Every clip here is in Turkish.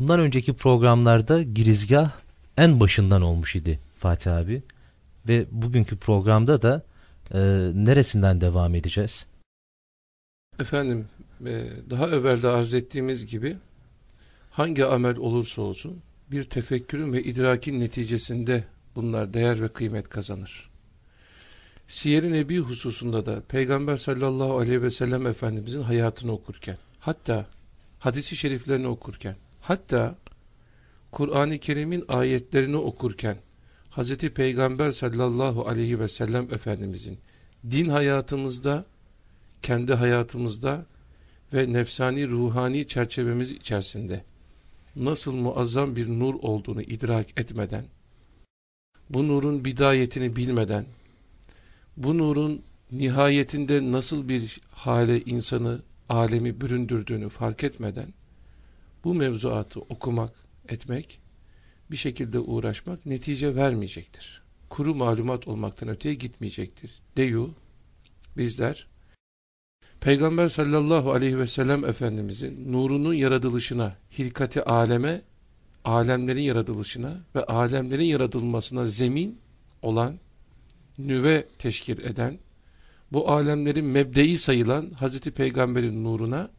bundan önceki programlarda girizgah en başından olmuş idi Fatih abi. Ve bugünkü programda da e, neresinden devam edeceğiz? Efendim e, daha evvelde arz ettiğimiz gibi hangi amel olursa olsun bir tefekkürün ve idrakin neticesinde bunlar değer ve kıymet kazanır. Siyer-i Nebi hususunda da Peygamber sallallahu aleyhi ve sellem Efendimizin hayatını okurken, hatta hadisi şeriflerini okurken, hatta Kur'an-ı Kerim'in ayetlerini okurken, Hazreti Peygamber sallallahu aleyhi ve sellem Efendimizin din hayatımızda, kendi hayatımızda ve nefsani ruhani çerçevemiz içerisinde nasıl muazzam bir nur olduğunu idrak etmeden, bu nurun bidayetini bilmeden, bu nurun nihayetinde nasıl bir hale insanı, alemi büründürdüğünü fark etmeden, bu mevzuatı okumak, etmek, bir şekilde uğraşmak netice vermeyecektir. Kuru malumat olmaktan öteye gitmeyecektir. Deyu, bizler, Peygamber sallallahu aleyhi ve sellem Efendimizin nurunun yaratılışına, hilkati aleme, alemlerin yaratılışına ve alemlerin yaratılmasına zemin olan, nüve teşkil eden, bu alemlerin mebdei sayılan Hazreti Peygamber'in nuruna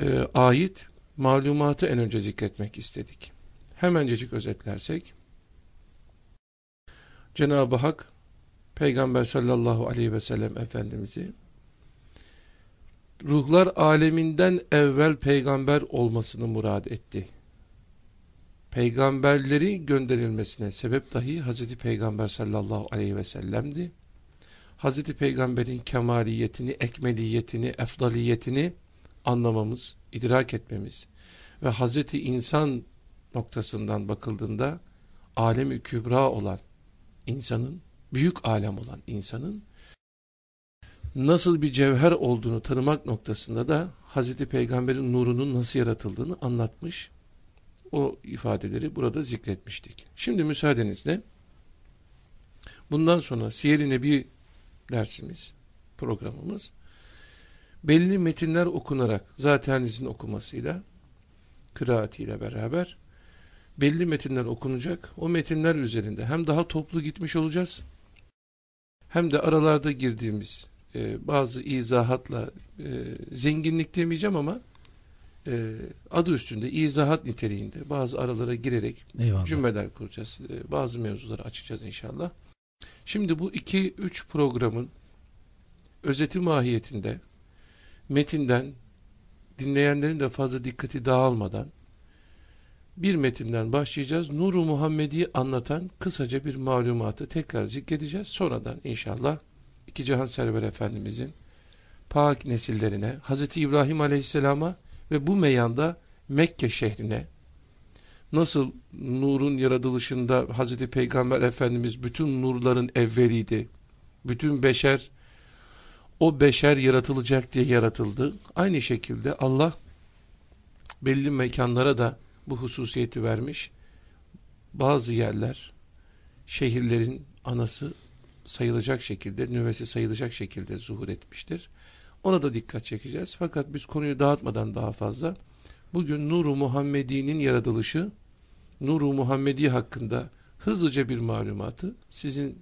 e, ait malumatı en önce zikretmek istedik. Hemencecik özetlersek, Cenab-ı Hak, Peygamber sallallahu aleyhi ve sellem Efendimiz'i ruhlar aleminden evvel peygamber olmasını murad etti. Peygamberleri gönderilmesine sebep dahi Hazreti Peygamber sallallahu aleyhi ve sellem'di. Hazreti Peygamber'in kemaliyetini, ekmeliyetini, efdaliyetini anlamamız, idrak etmemiz ve Hazreti insan noktasından bakıldığında alemi kübra olan insanın, büyük alem olan insanın nasıl bir cevher olduğunu tanımak noktasında da Hazreti Peygamber'in nurunun nasıl yaratıldığını anlatmış. O ifadeleri burada zikretmiştik. Şimdi müsaadenizle bundan sonra Siyer-i Nebi dersimiz, programımız belli metinler okunarak zatenizin okumasıyla kıraatiyle beraber belli metinler okunacak. O metinler üzerinde hem daha toplu gitmiş olacağız hem de aralarda girdiğimiz e, bazı izahatla e, zenginlik demeyeceğim ama e, adı üstünde izahat niteliğinde bazı aralara girerek Eyvallah. cümleler kuracağız. E, bazı mevzuları açacağız inşallah. Şimdi bu iki üç programın özeti mahiyetinde metinden dinleyenlerin de fazla dikkati dağılmadan bir metinden başlayacağız. Nuru Muhammed'i anlatan kısaca bir malumatı tekrar zikredeceğiz. Sonradan inşallah iki cihan server efendimizin pak nesillerine, Hazreti İbrahim aleyhisselama ve bu meyanda Mekke şehrine nasıl nurun yaratılışında Hazreti Peygamber Efendimiz bütün nurların evveliydi. Bütün beşer o beşer yaratılacak diye yaratıldı. Aynı şekilde Allah belli mekanlara da bu hususiyeti vermiş. Bazı yerler şehirlerin anası sayılacak şekilde, nüvesi sayılacak şekilde zuhur etmiştir. Ona da dikkat çekeceğiz. Fakat biz konuyu dağıtmadan daha fazla bugün Nuru Muhammedi'nin yaratılışı, Nuru Muhammedi hakkında hızlıca bir malumatı sizin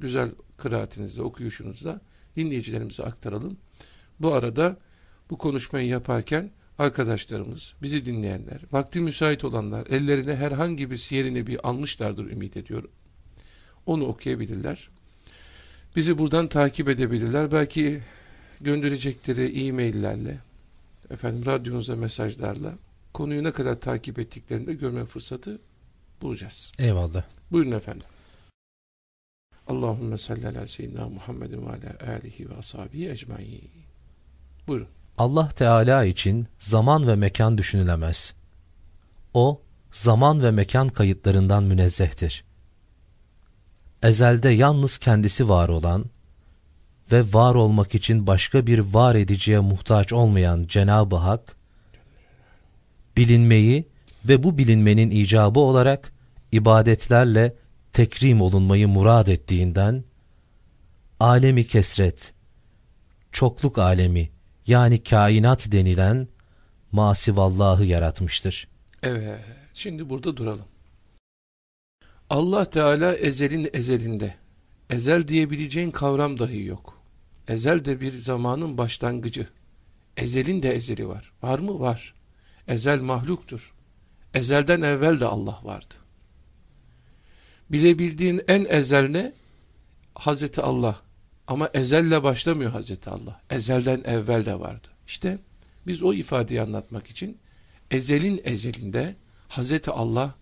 güzel kıraatinizle, okuyuşunuzla dinleyicilerimize aktaralım. Bu arada bu konuşmayı yaparken arkadaşlarımız, bizi dinleyenler, vakti müsait olanlar ellerine herhangi bir siyer bir almışlardır ümit ediyorum. Onu okuyabilirler. Bizi buradan takip edebilirler. Belki gönderecekleri e-maillerle, efendim radyonuza mesajlarla konuyu ne kadar takip ettiklerini de görme fırsatı bulacağız. Eyvallah. Buyurun efendim. Allahümme salli seyyidina Muhammedin ve ala alihi ve ashabihi ecmaîn. Buyurun. Allah Teala için zaman ve mekan düşünülemez. O, zaman ve mekan kayıtlarından münezzehtir. Ezelde yalnız kendisi var olan ve var olmak için başka bir var ediciye muhtaç olmayan Cenab-ı Hak, bilinmeyi ve bu bilinmenin icabı olarak ibadetlerle tekrim olunmayı murad ettiğinden, alemi kesret, çokluk alemi yani kainat denilen masivallahı yaratmıştır. Evet, şimdi burada duralım. Allah Teala ezelin ezelinde. Ezel diyebileceğin kavram dahi yok. Ezel de bir zamanın başlangıcı. Ezelin de ezeli var. Var mı? Var. Ezel mahluktur. Ezelden evvel de Allah vardı. Bilebildiğin en ezel ne? Hazreti Allah. Ama ezelle başlamıyor Hazreti Allah. Ezelden evvel de vardı. İşte biz o ifadeyi anlatmak için ezelin ezelinde Hazreti Allah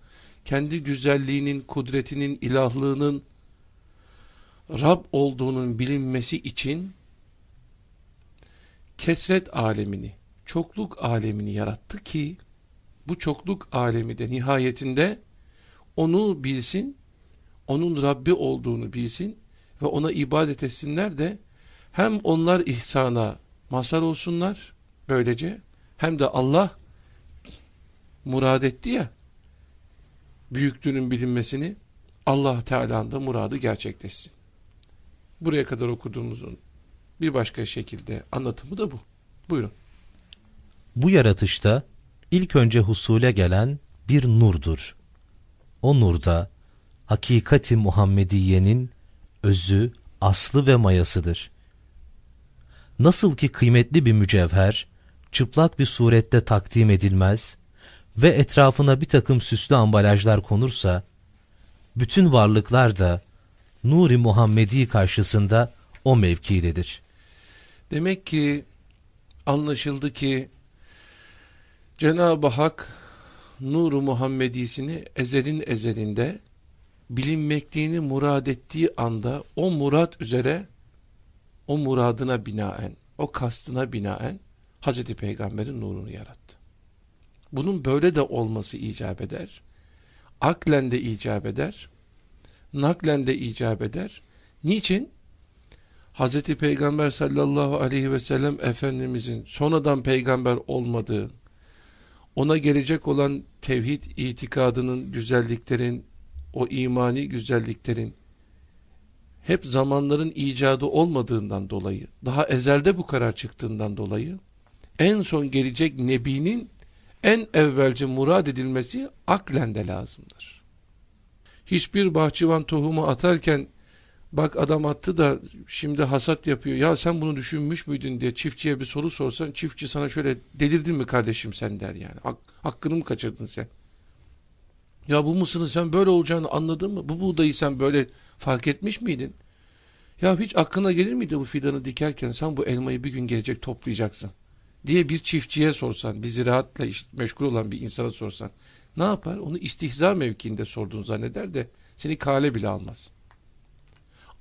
kendi güzelliğinin, kudretinin, ilahlığının Rab olduğunun bilinmesi için kesret alemini, çokluk alemini yarattı ki bu çokluk alemi de nihayetinde onu bilsin, onun Rabbi olduğunu bilsin ve ona ibadet etsinler de hem onlar ihsana mazhar olsunlar böylece hem de Allah murad etti ya büyüklüğünün bilinmesini Allah Teala'nın da muradı gerçekleşsin. Buraya kadar okuduğumuzun bir başka şekilde anlatımı da bu. Buyurun. Bu yaratışta ilk önce husule gelen bir nurdur. O nurda hakikati Muhammediye'nin özü, aslı ve mayasıdır. Nasıl ki kıymetli bir mücevher, çıplak bir surette takdim edilmez ve etrafına bir takım süslü ambalajlar konursa, bütün varlıklar da Nuri Muhammedi karşısında o mevkidedir. Demek ki anlaşıldı ki Cenab-ı Hak Nuru Muhammedisini ezelin ezelinde bilinmekliğini murad ettiği anda o murat üzere o muradına binaen, o kastına binaen Hazreti Peygamber'in nurunu yarattı. Bunun böyle de olması icap eder. Aklen de icap eder. Naklen de icap eder. Niçin? Hazreti Peygamber sallallahu aleyhi ve sellem Efendimizin sonradan peygamber olmadığı, ona gelecek olan tevhid itikadının, güzelliklerin, o imani güzelliklerin hep zamanların icadı olmadığından dolayı, daha ezelde bu karar çıktığından dolayı, en son gelecek Nebi'nin en evvelce murad edilmesi aklen de lazımdır. Hiçbir bahçıvan tohumu atarken bak adam attı da şimdi hasat yapıyor. Ya sen bunu düşünmüş müydün diye çiftçiye bir soru sorsan çiftçi sana şöyle delirdin mi kardeşim sen der yani. Hak, hakkını mı kaçırdın sen? Ya bu mısırın sen böyle olacağını anladın mı? Bu buğdayı sen böyle fark etmiş miydin? Ya hiç aklına gelir miydi bu fidanı dikerken sen bu elmayı bir gün gelecek toplayacaksın diye bir çiftçiye sorsan, bir ziraatla meşgul olan bir insana sorsan ne yapar? Onu istihza mevkiinde sorduğunu zanneder de seni kale bile almaz.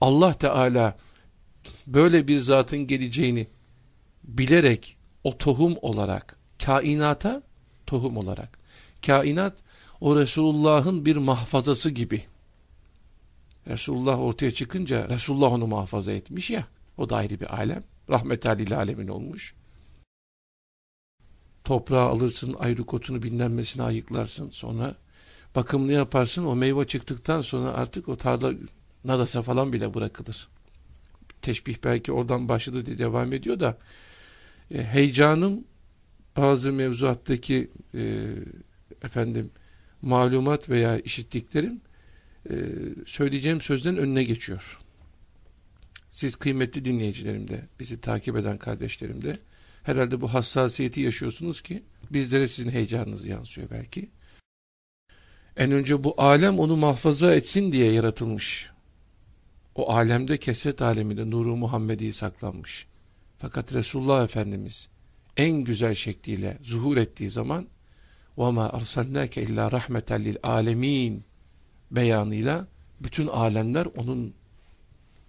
Allah Teala böyle bir zatın geleceğini bilerek o tohum olarak kainata tohum olarak kainat o Resulullah'ın bir mahfazası gibi Resulullah ortaya çıkınca Resulullah onu muhafaza etmiş ya o da ayrı bir alem rahmetalil alemin olmuş toprağı alırsın, ayrıkotunu binlenmesine ayıklarsın. Sonra bakımını yaparsın. O meyve çıktıktan sonra artık o tarla nadasa falan bile bırakılır. Teşbih belki oradan başladı diye devam ediyor da e, heyecanım bazı mevzuattaki e, efendim malumat veya işittiklerim e, söyleyeceğim sözlerin önüne geçiyor. Siz kıymetli dinleyicilerim de, bizi takip eden kardeşlerim de Herhalde bu hassasiyeti yaşıyorsunuz ki bizlere sizin heyecanınız yansıyor belki. En önce bu alem onu muhafaza etsin diye yaratılmış. O alemde keset aleminde nuru Muhammedi saklanmış. Fakat Resulullah Efendimiz en güzel şekliyle zuhur ettiği zaman وَمَا أَرْسَلْنَاكَ اِلَّا رَحْمَةً لِلْعَالَمِينَ beyanıyla bütün alemler onun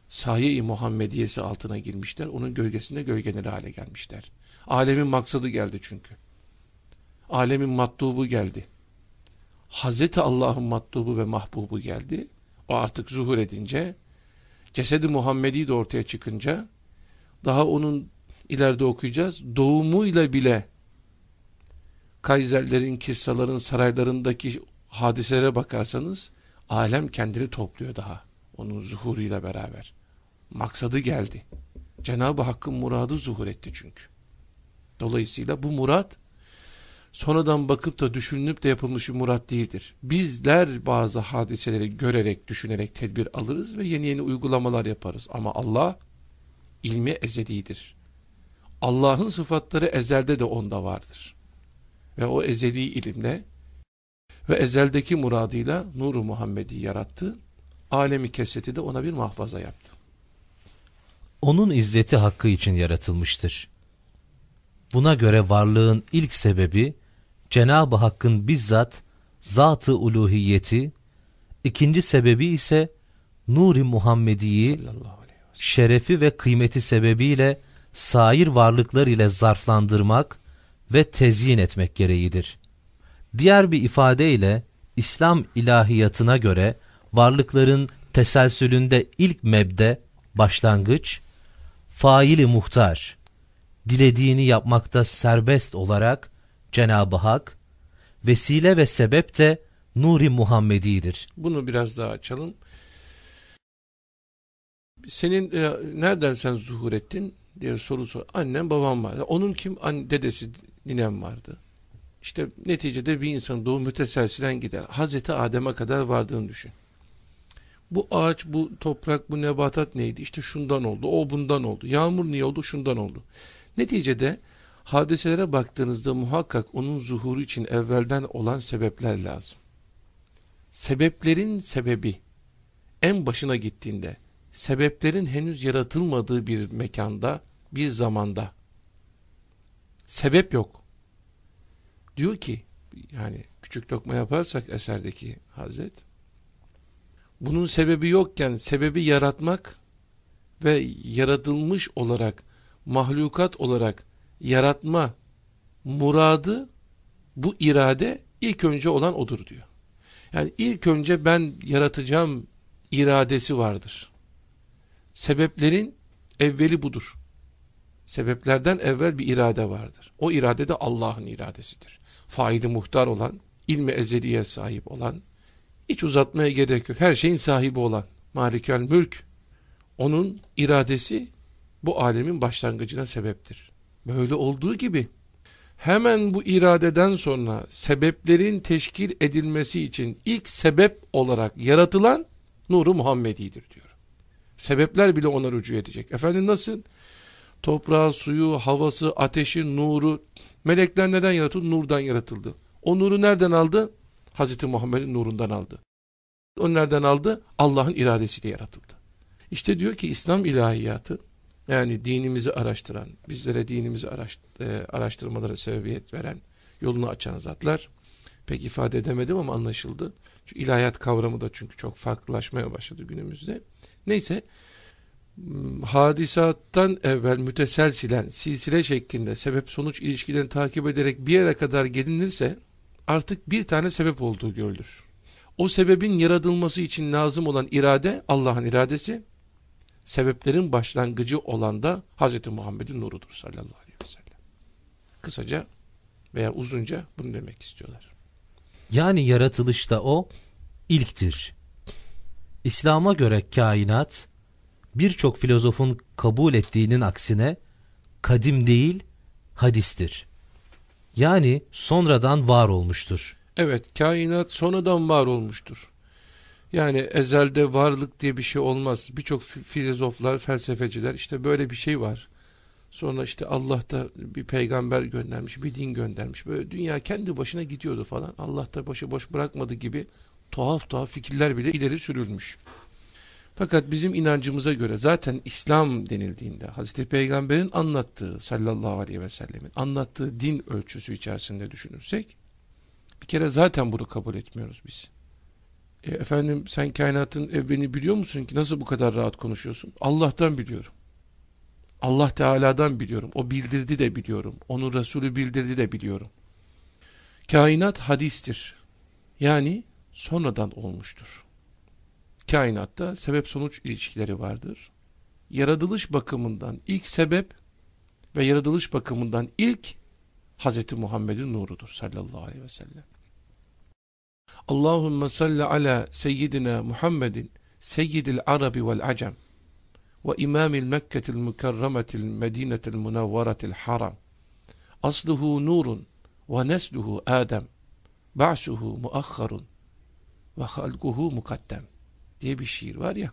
saye-i Muhammediyesi altına girmişler. Onun gölgesinde gölgeleri hale gelmişler. Alemin maksadı geldi çünkü. Alemin matlubu geldi. Hazreti Allah'ın matlubu ve mahbubu geldi. O artık zuhur edince, cesedi Muhammedi de ortaya çıkınca, daha onun ileride okuyacağız, doğumuyla bile Kaiserlerin, Kisraların saraylarındaki hadiselere bakarsanız, alem kendini topluyor daha. Onun zuhuruyla beraber. Maksadı geldi. Cenab-ı Hakk'ın muradı zuhur etti çünkü. Dolayısıyla bu murat sonradan bakıp da düşünülüp de yapılmış bir murat değildir. Bizler bazı hadiseleri görerek, düşünerek tedbir alırız ve yeni yeni uygulamalar yaparız. Ama Allah ilmi ezelidir. Allah'ın sıfatları ezelde de onda vardır. Ve o ezeli ilimle ve ezeldeki muradıyla nuru Muhammed'i yarattı. Alemi keseti de ona bir mahfaza yaptı. Onun izzeti hakkı için yaratılmıştır. Buna göre varlığın ilk sebebi Cenab-ı Hakk'ın bizzat zat-ı uluhiyeti, ikinci sebebi ise Nuri Muhammedi'yi şerefi ve kıymeti sebebiyle sair varlıklar ile zarflandırmak ve tezyin etmek gereğidir. Diğer bir ifadeyle İslam ilahiyatına göre varlıkların teselsülünde ilk mebde, başlangıç, faili muhtar, dilediğini yapmakta serbest olarak Cenab-ı Hak, vesile ve sebep de Nuri Muhammedi'dir. Bunu biraz daha açalım. Senin e, nereden sen zuhur ettin diye soru sor. Annem babam var. Onun kim? Anne, dedesi ninem vardı. İşte neticede bir insan doğum müteselsilen gider. Hazreti Adem'e kadar vardığını düşün. Bu ağaç, bu toprak, bu nebatat neydi? İşte şundan oldu, o bundan oldu. Yağmur niye oldu? Şundan oldu. Neticede hadiselere baktığınızda muhakkak onun zuhuru için evvelden olan sebepler lazım. Sebeplerin sebebi en başına gittiğinde, sebeplerin henüz yaratılmadığı bir mekanda, bir zamanda sebep yok. Diyor ki, yani küçük lokma yaparsak eserdeki Hazret, bunun sebebi yokken sebebi yaratmak ve yaratılmış olarak, mahlukat olarak yaratma muradı, bu irade ilk önce olan odur diyor. Yani ilk önce ben yaratacağım iradesi vardır. Sebeplerin evveli budur. Sebeplerden evvel bir irade vardır. O irade de Allah'ın iradesidir. Faidi muhtar olan, ilmi ezeliye sahip olan, hiç uzatmaya gerek yok. Her şeyin sahibi olan, malikel mülk, onun iradesi bu alemin başlangıcına sebeptir. Böyle olduğu gibi hemen bu iradeden sonra sebeplerin teşkil edilmesi için ilk sebep olarak yaratılan nuru Muhammedi'dir diyor. Sebepler bile ona rücu edecek. Efendim nasıl? Toprağı, suyu, havası, ateşi, nuru. Melekler neden yaratıldı? Nurdan yaratıldı. O nuru nereden aldı? Hazreti Muhammed'in nurundan aldı. O nereden aldı? Allah'ın iradesiyle yaratıldı. İşte diyor ki İslam ilahiyatı yani dinimizi araştıran, bizlere dinimizi araş, e, araştırmalara sebebiyet veren, yolunu açan zatlar pek ifade edemedim ama anlaşıldı. Çünkü ilahiyat kavramı da çünkü çok farklılaşmaya başladı günümüzde. Neyse hadisattan evvel müteselsilen silsile şeklinde sebep sonuç ilişkilerini takip ederek bir yere kadar gelinirse artık bir tane sebep olduğu görülür. O sebebin yaratılması için lazım olan irade Allah'ın iradesi sebeplerin başlangıcı olan da Hz. Muhammed'in nurudur sallallahu aleyhi ve sellem. Kısaca veya uzunca bunu demek istiyorlar. Yani yaratılışta o ilktir. İslam'a göre kainat birçok filozofun kabul ettiğinin aksine kadim değil hadistir. Yani sonradan var olmuştur. Evet kainat sonradan var olmuştur. Yani ezelde varlık diye bir şey olmaz. Birçok filozoflar, felsefeciler işte böyle bir şey var. Sonra işte Allah da bir peygamber göndermiş, bir din göndermiş. Böyle dünya kendi başına gidiyordu falan. Allah da başı boş bırakmadı gibi tuhaf tuhaf fikirler bile ileri sürülmüş. Fakat bizim inancımıza göre zaten İslam denildiğinde Hazreti Peygamber'in anlattığı sallallahu aleyhi ve sellemin anlattığı din ölçüsü içerisinde düşünürsek bir kere zaten bunu kabul etmiyoruz biz. E, efendim sen kainatın evveni biliyor musun ki nasıl bu kadar rahat konuşuyorsun? Allah'tan biliyorum. Allah Teala'dan biliyorum. O bildirdi de biliyorum. Onun Resulü bildirdi de biliyorum. Kainat hadistir. Yani sonradan olmuştur. Kainatta sebep sonuç ilişkileri vardır. Yaratılış bakımından ilk sebep ve yaratılış bakımından ilk Hz. Muhammed'in nurudur sallallahu aleyhi ve sellem. Allahümme salli ala seyyidina Muhammedin seyyidil arabi vel acem ve imamil Mekketil mükerremetil medinetil münevveretil haram. Asluhu nurun ve nesluhu Adem ba'suhu muakharun ve halkuhu mukaddem diye bir şiir var ya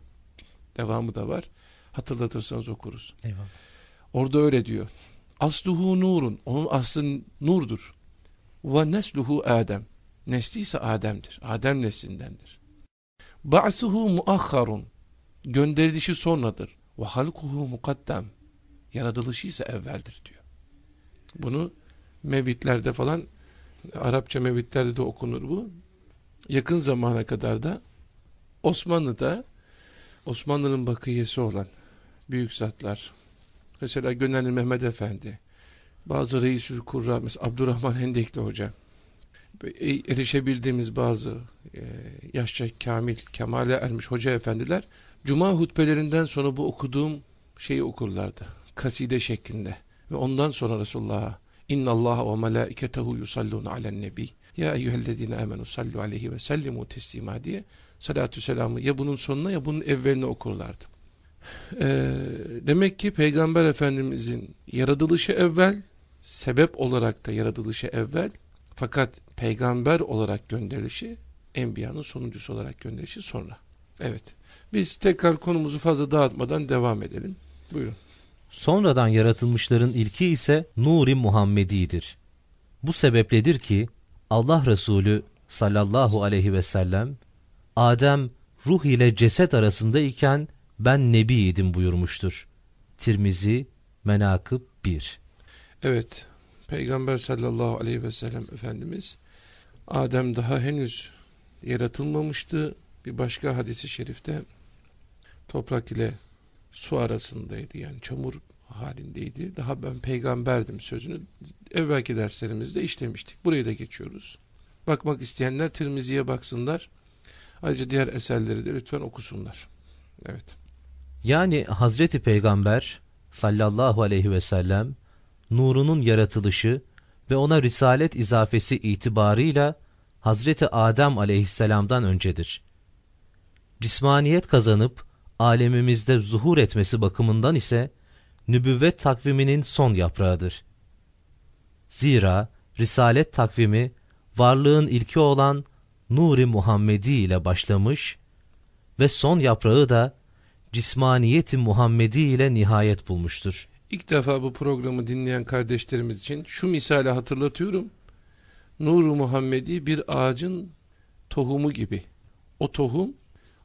devamı da var hatırlatırsanız okuruz. Eyvallah. Orada öyle diyor. Asluhu nurun. Onun aslı nurdur. Ve nesluhu Adem. Nesli ise Adem'dir. Adem neslindendir. Ba'suhu muakharun. Gönderilişi sonradır. Ve halkuhu mukaddem. Yaratılışı ise evveldir diyor. Bunu mevitlerde falan Arapça mevitlerde de okunur bu. Yakın zamana kadar da Osmanlı'da Osmanlı'nın bakiyesi olan büyük zatlar mesela Gönenli Mehmet Efendi bazı Reisül Kurra mesela Abdurrahman Hendekli Hoca e, erişebildiğimiz bazı e, yaşça kamil, kemale ermiş hoca efendiler cuma hutbelerinden sonra bu okuduğum şeyi okurlardı. Kaside şeklinde. Ve ondan sonra Resulullah'a İnna Allah ve melaiketehu yusallun alen nebi. Ya eyyühellezine amenu sallu aleyhi ve sellimu teslima diye salatü selamı ya bunun sonuna ya bunun evveline okurlardı. Ee, demek ki Peygamber Efendimizin yaratılışı evvel, sebep olarak da yaratılışı evvel, fakat peygamber olarak gönderilişi, enbiyanın sonuncusu olarak gönderilişi sonra. Evet. Biz tekrar konumuzu fazla dağıtmadan devam edelim. Buyurun. Sonradan yaratılmışların ilki ise Nuri Muhammedi'dir. Bu sebepledir ki Allah Resulü sallallahu aleyhi ve sellem Adem ruh ile ceset arasındayken ben nebiydim buyurmuştur. Tirmizi Menakıb 1 Evet, Peygamber sallallahu aleyhi ve sellem Efendimiz Adem daha henüz yaratılmamıştı. Bir başka hadisi şerifte toprak ile su arasındaydı yani çamur halindeydi. Daha ben peygamberdim sözünü evvelki derslerimizde işlemiştik. Burayı da geçiyoruz. Bakmak isteyenler Tirmizi'ye baksınlar. Ayrıca diğer eserleri de lütfen okusunlar. Evet. Yani Hazreti Peygamber sallallahu aleyhi ve sellem nurunun yaratılışı ve ona risalet izafesi itibarıyla Hazreti Adem aleyhisselamdan öncedir. Cismaniyet kazanıp alemimizde zuhur etmesi bakımından ise nübüvvet takviminin son yaprağıdır. Zira risalet takvimi varlığın ilki olan Nuri Muhammedi ile başlamış ve son yaprağı da cismaniyeti Muhammedi ile nihayet bulmuştur. İlk defa bu programı dinleyen kardeşlerimiz için şu misali hatırlatıyorum. Nur-u Muhammedi bir ağacın tohumu gibi. O tohum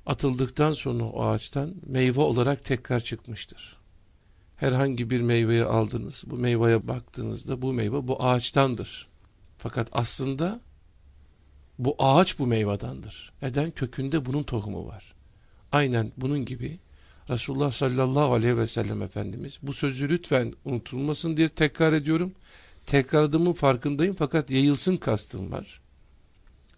atıldıktan sonra o ağaçtan meyve olarak tekrar çıkmıştır. Herhangi bir meyveyi aldınız, bu meyveye baktığınızda bu meyve bu ağaçtandır. Fakat aslında bu ağaç bu meyvadandır. Neden? Kökünde bunun tohumu var. Aynen bunun gibi Resulullah sallallahu aleyhi ve sellem Efendimiz bu sözü lütfen unutulmasın diye tekrar ediyorum. Tekrarladığımın farkındayım fakat yayılsın kastım var.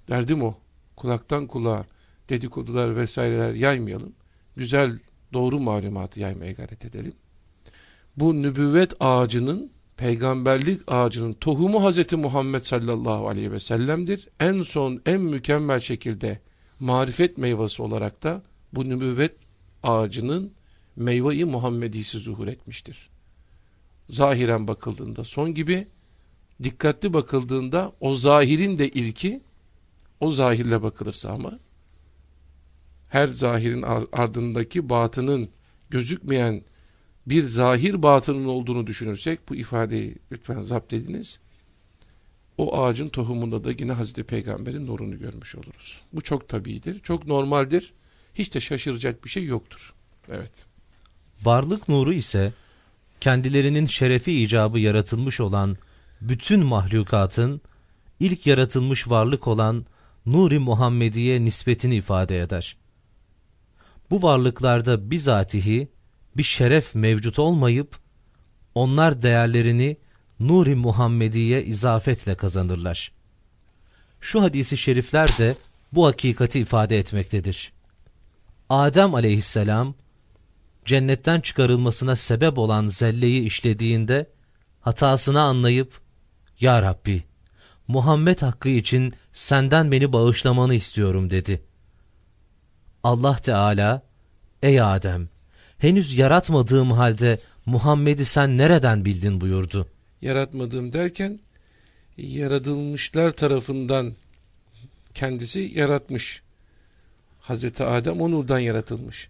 Derdim o. Kulaktan kulağa dedikodular vesaireler yaymayalım. Güzel doğru malumatı yaymaya gayret edelim. Bu nübüvvet ağacının peygamberlik ağacının tohumu Hazreti Muhammed sallallahu aleyhi ve sellem'dir. En son en mükemmel şekilde marifet meyvesi olarak da bu nübüvvet ağacının meyveyi Muhammedisi zuhur etmiştir. Zahiren bakıldığında son gibi, dikkatli bakıldığında o zahirin de ilki, o zahirle bakılırsa ama, her zahirin ardındaki batının gözükmeyen bir zahir batının olduğunu düşünürsek, bu ifadeyi lütfen zapt ediniz, o ağacın tohumunda da yine Hazreti Peygamber'in nurunu görmüş oluruz. Bu çok tabidir, çok normaldir hiç de şaşıracak bir şey yoktur. Evet. Varlık nuru ise kendilerinin şerefi icabı yaratılmış olan bütün mahlukatın ilk yaratılmış varlık olan Nuri Muhammediye nispetini ifade eder. Bu varlıklarda bizatihi bir şeref mevcut olmayıp onlar değerlerini Nuri Muhammediye izafetle kazanırlar. Şu hadisi şerifler de bu hakikati ifade etmektedir. Adem aleyhisselam cennetten çıkarılmasına sebep olan zelleyi işlediğinde hatasını anlayıp Ya Rabbi Muhammed hakkı için senden beni bağışlamanı istiyorum dedi. Allah Teala Ey Adem henüz yaratmadığım halde Muhammed'i sen nereden bildin buyurdu. Yaratmadığım derken yaratılmışlar tarafından kendisi yaratmış. Hazreti Adem o nurdan yaratılmış.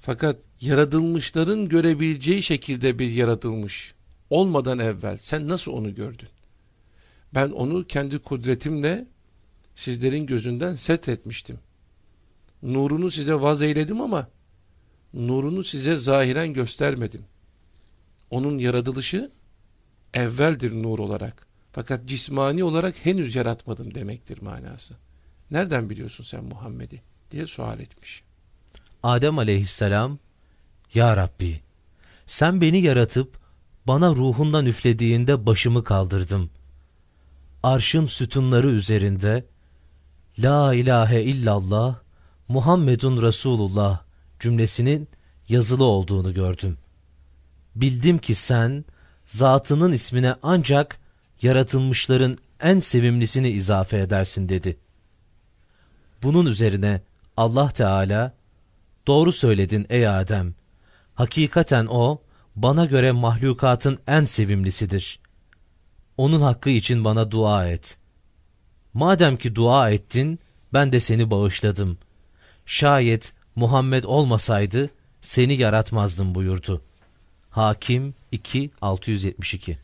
Fakat yaratılmışların görebileceği şekilde bir yaratılmış. Olmadan evvel sen nasıl onu gördün? Ben onu kendi kudretimle sizlerin gözünden set etmiştim. Nurunu size vaz eyledim ama nurunu size zahiren göstermedim. Onun yaratılışı evveldir nur olarak. Fakat cismani olarak henüz yaratmadım demektir manası. Nereden biliyorsun sen Muhammed'i? diye sual etmiş. Adem aleyhisselam, Ya Rabbi, sen beni yaratıp bana ruhundan üflediğinde başımı kaldırdım. Arşın sütunları üzerinde, La ilahe illallah, Muhammedun Resulullah cümlesinin yazılı olduğunu gördüm. Bildim ki sen, zatının ismine ancak yaratılmışların en sevimlisini izafe edersin dedi. Bunun üzerine Allah Teala, doğru söyledin ey Adem, hakikaten o, bana göre mahlukatın en sevimlisidir. Onun hakkı için bana dua et. Madem ki dua ettin, ben de seni bağışladım. Şayet Muhammed olmasaydı, seni yaratmazdım buyurdu. Hakim 2 672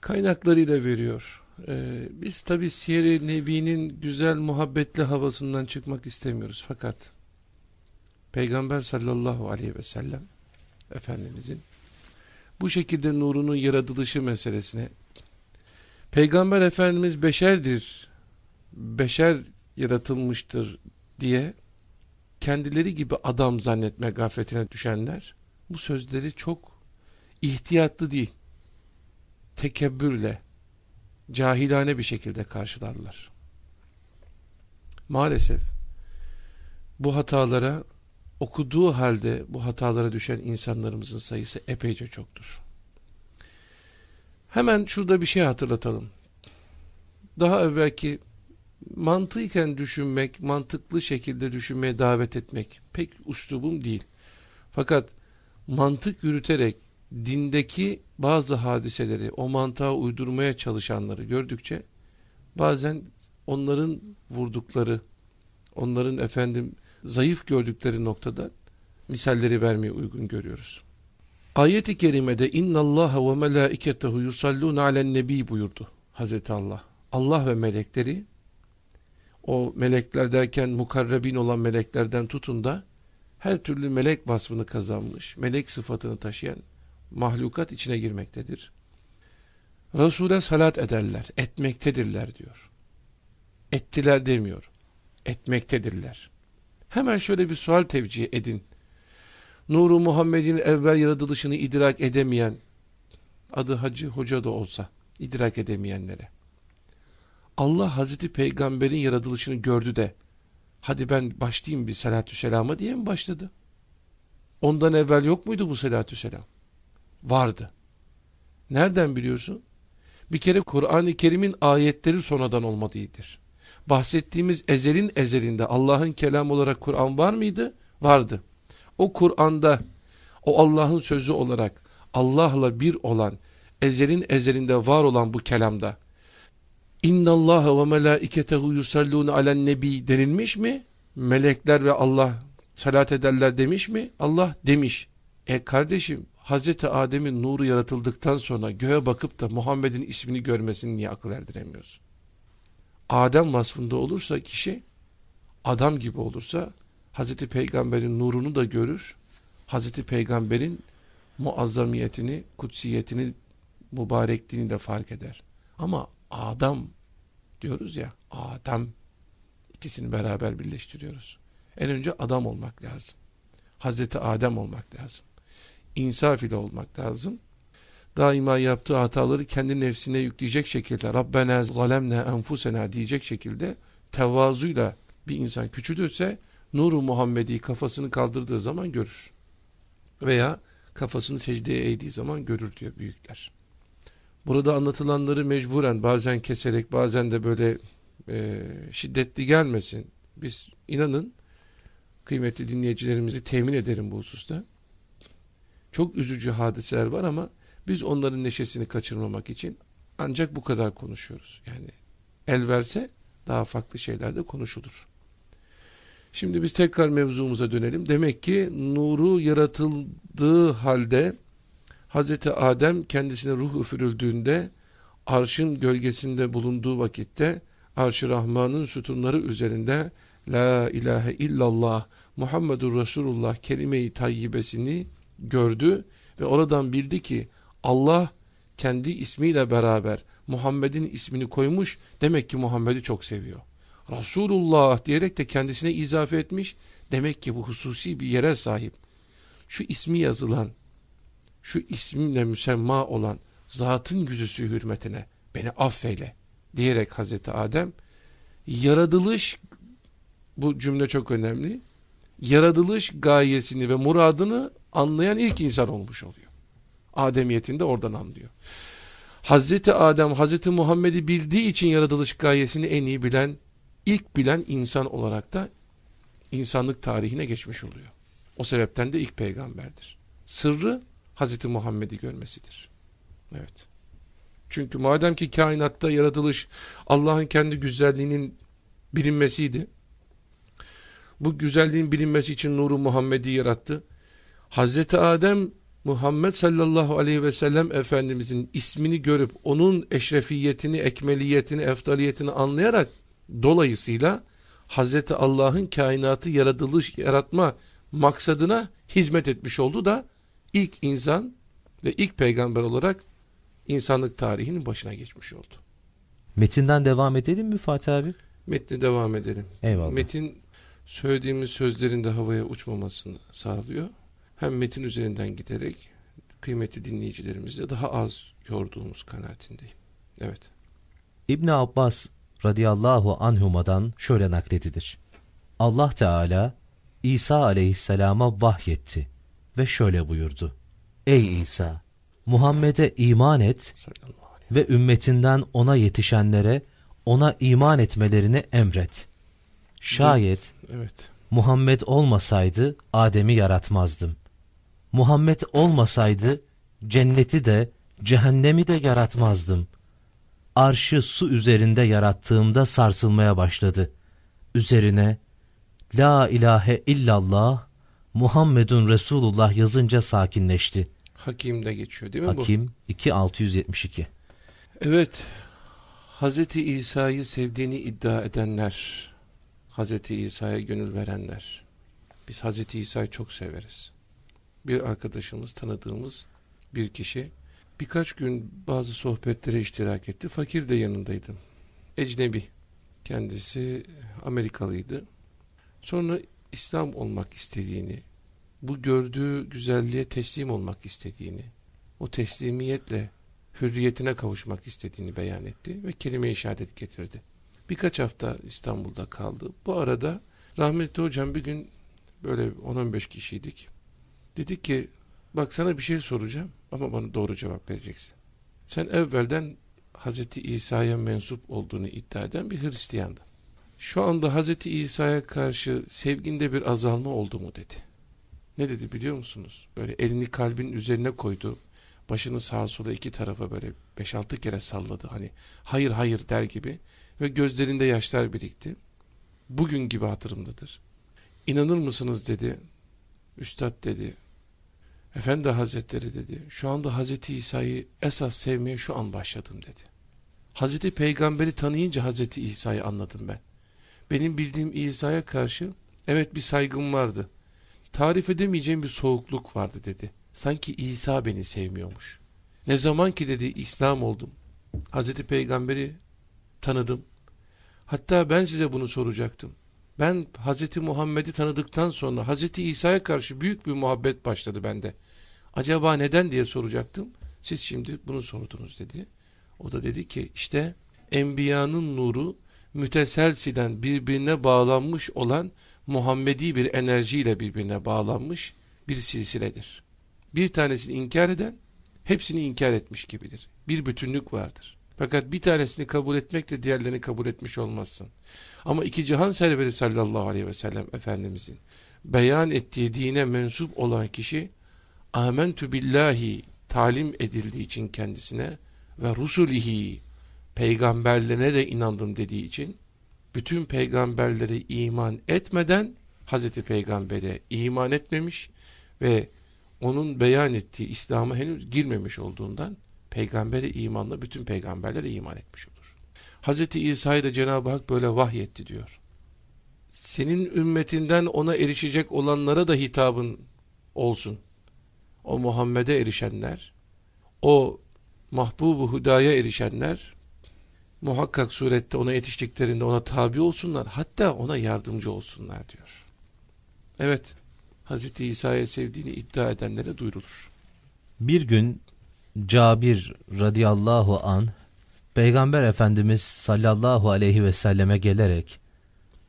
Kaynaklarıyla veriyor. Ee, biz tabi Siyer-i Nebi'nin güzel muhabbetli havasından çıkmak istemiyoruz. Fakat Peygamber sallallahu aleyhi ve sellem Efendimizin bu şekilde nurunun yaratılışı meselesine Peygamber Efendimiz beşerdir, beşer yaratılmıştır diye kendileri gibi adam zannetme gafletine düşenler bu sözleri çok ihtiyatlı değil, tekebbürle, cahilane bir şekilde karşılarlar. Maalesef bu hatalara okuduğu halde bu hatalara düşen insanlarımızın sayısı epeyce çoktur. Hemen şurada bir şey hatırlatalım. Daha evvelki mantıyken düşünmek, mantıklı şekilde düşünmeye davet etmek pek uslubum değil. Fakat mantık yürüterek dindeki bazı hadiseleri o mantığa uydurmaya çalışanları gördükçe bazen onların vurdukları, onların efendim zayıf gördükleri noktada misalleri vermeye uygun görüyoruz. Ayet-i kerimede innallaha ve melaiketehu yusallun alen nebi buyurdu Hazreti Allah. Allah ve melekleri o melekler derken mukarrabin olan meleklerden tutun da her türlü melek vasfını kazanmış, melek sıfatını taşıyan mahlukat içine girmektedir. Resul'e salat ederler, etmektedirler diyor. Ettiler demiyor, etmektedirler. Hemen şöyle bir sual tevcih edin. Nuru Muhammed'in evvel yaratılışını idrak edemeyen, adı Hacı Hoca da olsa, idrak edemeyenlere. Allah Hazreti Peygamber'in yaratılışını gördü de, hadi ben başlayayım bir salatü selama diye mi başladı? Ondan evvel yok muydu bu salatü selam? Vardı. Nereden biliyorsun? Bir kere Kur'an-ı Kerim'in ayetleri sonradan olmadığıdır. Bahsettiğimiz ezelin ezelinde Allah'ın kelam olarak Kur'an var mıydı? Vardı. O Kur'an'da o Allah'ın sözü olarak Allah'la bir olan ezelin ezelinde var olan bu kelamda İnna Allah ve melaiketehu yusallun alen nebi denilmiş mi? Melekler ve Allah salat ederler demiş mi? Allah demiş. E kardeşim Hazreti Adem'in nuru yaratıldıktan sonra göğe bakıp da Muhammed'in ismini görmesini niye akıl erdiremiyorsun? Adem vasfında olursa kişi adam gibi olursa Hazreti Peygamber'in nurunu da görür. Hazreti Peygamber'in muazzamiyetini, kutsiyetini, mübarekliğini de fark eder. Ama Adam diyoruz ya, Adam ikisini beraber birleştiriyoruz. En önce adam olmak lazım. Hazreti Adem olmak lazım. İnsaf ile olmak lazım. Daima yaptığı hataları kendi nefsine yükleyecek şekilde Rabbena zalemne enfusena diyecek şekilde tevazuyla bir insan küçülürse nuru Muhammedi kafasını kaldırdığı zaman görür. Veya kafasını secdeye eğdiği zaman görür diyor büyükler. Burada anlatılanları mecburen bazen keserek bazen de böyle e, şiddetli gelmesin. Biz inanın kıymetli dinleyicilerimizi temin ederim bu hususta. Çok üzücü hadiseler var ama biz onların neşesini kaçırmamak için ancak bu kadar konuşuyoruz. Yani el verse daha farklı şeyler de konuşulur. Şimdi biz tekrar mevzumuza dönelim. Demek ki nuru yaratıldığı halde Hazreti Adem kendisine ruh üfürüldüğünde arşın gölgesinde bulunduğu vakitte arş-ı Rahman'ın sütunları üzerinde La ilahe illallah Muhammedur Resulullah kelime-i tayyibesini gördü ve oradan bildi ki Allah kendi ismiyle beraber Muhammed'in ismini koymuş demek ki Muhammed'i çok seviyor. Resulullah diyerek de kendisine izafe etmiş demek ki bu hususi bir yere sahip. Şu ismi yazılan şu ismimle müsemma olan zatın yüzüsü hürmetine beni affeyle diyerek Hazreti Adem yaratılış bu cümle çok önemli yaratılış gayesini ve muradını anlayan ilk insan olmuş oluyor. Ademiyetinde oradan anlıyor. Hazreti Adem Hazreti Muhammed'i bildiği için yaratılış gayesini en iyi bilen ilk bilen insan olarak da insanlık tarihine geçmiş oluyor. O sebepten de ilk peygamberdir. Sırrı Hazreti Muhammed'i görmesidir. Evet. Çünkü madem ki kainatta yaratılış Allah'ın kendi güzelliğinin bilinmesiydi. Bu güzelliğin bilinmesi için nuru Muhammed'i yarattı. Hazreti Adem Muhammed sallallahu aleyhi ve sellem Efendimizin ismini görüp onun eşrefiyetini, ekmeliyetini, eftaliyetini anlayarak dolayısıyla Hazreti Allah'ın kainatı yaratılış, yaratma maksadına hizmet etmiş oldu da ilk insan ve ilk peygamber olarak insanlık tarihinin başına geçmiş oldu. Metinden devam edelim mi Fatih abi? Metni devam edelim. Eyvallah. Metin söylediğimiz sözlerin de havaya uçmamasını sağlıyor. Hem metin üzerinden giderek kıymetli dinleyicilerimizle daha az yorduğumuz kanaatindeyim. Evet. İbn Abbas radıyallahu anhuma'dan şöyle nakledilir. Allah Teala İsa aleyhisselama vahyetti ve şöyle buyurdu. Ey İsa! Muhammed'e iman et ve ümmetinden ona yetişenlere ona iman etmelerini emret. Şayet evet. Muhammed olmasaydı Adem'i yaratmazdım. Muhammed olmasaydı cenneti de cehennemi de yaratmazdım. Arşı su üzerinde yarattığımda sarsılmaya başladı. Üzerine La ilahe illallah Muhammedun Resulullah yazınca sakinleşti. Hakim'de geçiyor değil mi Hakim, bu? Hakim 2672. Evet. Hazreti İsa'yı sevdiğini iddia edenler, Hazreti İsa'ya gönül verenler. Biz Hazreti İsa'yı çok severiz. Bir arkadaşımız, tanıdığımız bir kişi birkaç gün bazı sohbetlere iştirak etti. Fakir de yanındaydım. Ecnebi. Kendisi Amerikalıydı. Sonra İslam olmak istediğini, bu gördüğü güzelliğe teslim olmak istediğini, o teslimiyetle hürriyetine kavuşmak istediğini beyan etti ve kelime-i şehadet getirdi. Birkaç hafta İstanbul'da kaldı. Bu arada rahmetli hocam bir gün böyle 10-15 kişiydik. Dedi ki bak sana bir şey soracağım ama bana doğru cevap vereceksin. Sen evvelden Hazreti İsa'ya mensup olduğunu iddia eden bir Hristiyandın. Şu anda Hazreti İsa'ya karşı sevginde bir azalma oldu mu dedi. Ne dedi biliyor musunuz? Böyle elini kalbin üzerine koydu. Başını sağa sola iki tarafa böyle 5-6 kere salladı. Hani hayır hayır der gibi. Ve gözlerinde yaşlar birikti. Bugün gibi hatırımdadır. İnanır mısınız dedi. Üstad dedi. Efendi Hazretleri dedi. Şu anda Hazreti İsa'yı esas sevmeye şu an başladım dedi. Hazreti Peygamberi tanıyınca Hazreti İsa'yı anladım ben. Benim bildiğim İsa'ya karşı evet bir saygım vardı. Tarif edemeyeceğim bir soğukluk vardı dedi. Sanki İsa beni sevmiyormuş. Ne zaman ki dedi İslam oldum. Hazreti Peygamberi tanıdım. Hatta ben size bunu soracaktım. Ben Hazreti Muhammed'i tanıdıktan sonra Hazreti İsa'ya karşı büyük bir muhabbet başladı bende. Acaba neden diye soracaktım. Siz şimdi bunu sordunuz dedi. O da dedi ki işte Enbiya'nın nuru müteselsilen birbirine bağlanmış olan Muhammedi bir enerjiyle birbirine bağlanmış bir silsiledir. Bir tanesini inkar eden hepsini inkar etmiş gibidir. Bir bütünlük vardır. Fakat bir tanesini kabul etmekle diğerlerini kabul etmiş olmazsın. Ama iki cihan serveri sallallahu aleyhi ve sellem Efendimizin beyan ettiği dine mensup olan kişi amentü billahi talim edildiği için kendisine ve rusulihi peygamberlerine de inandım dediği için bütün peygamberlere iman etmeden Hazreti Peygamber'e iman etmemiş ve onun beyan ettiği İslam'a henüz girmemiş olduğundan peygambere imanla bütün peygamberlere iman etmiş olur. Hazreti İsa'yı da Cenab-ı Hak böyle vahyetti diyor. Senin ümmetinden ona erişecek olanlara da hitabın olsun. O Muhammed'e erişenler, o mahbubu hudaya erişenler, muhakkak surette ona yetiştiklerinde ona tabi olsunlar, hatta ona yardımcı olsunlar diyor. Evet, Hz. İsa'ya sevdiğini iddia edenlere duyurulur. Bir gün Cabir radıyallahu an Peygamber Efendimiz sallallahu aleyhi ve selleme gelerek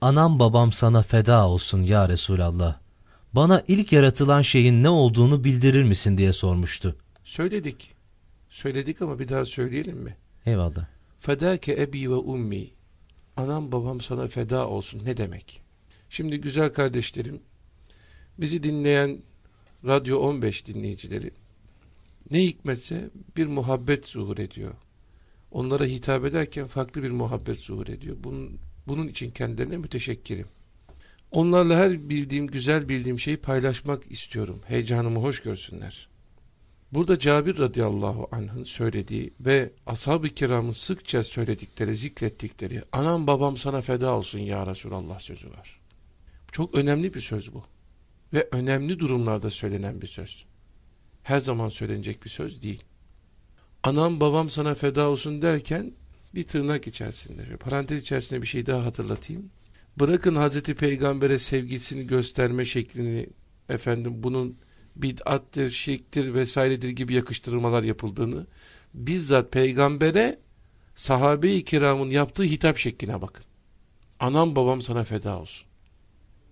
Anam babam sana feda olsun ya Resulallah. Bana ilk yaratılan şeyin ne olduğunu bildirir misin diye sormuştu. Söyledik. Söyledik ama bir daha söyleyelim mi? Eyvallah. Fedake ebi ve ummi. Anam babam sana feda olsun ne demek? Şimdi güzel kardeşlerim, bizi dinleyen Radyo 15 dinleyicileri ne hikmetse bir muhabbet zuhur ediyor. Onlara hitap ederken farklı bir muhabbet zuhur ediyor. Bunun, bunun için kendilerine müteşekkirim. Onlarla her bildiğim, güzel bildiğim şeyi paylaşmak istiyorum. Heyecanımı hoş görsünler. Burada Cabir radıyallahu anh'ın söylediği ve ashab-ı kiramın sıkça söyledikleri, zikrettikleri anam babam sana feda olsun ya Resulallah sözü var. Çok önemli bir söz bu. Ve önemli durumlarda söylenen bir söz. Her zaman söylenecek bir söz değil. Anam babam sana feda olsun derken bir tırnak içerisinde, parantez içerisinde bir şey daha hatırlatayım. Bırakın Hazreti Peygamber'e sevgisini gösterme şeklini efendim bunun bid'attir, şirktir vesairedir gibi yakıştırmalar yapıldığını bizzat peygambere sahabe-i kiramın yaptığı hitap şekline bakın. Anam babam sana feda olsun.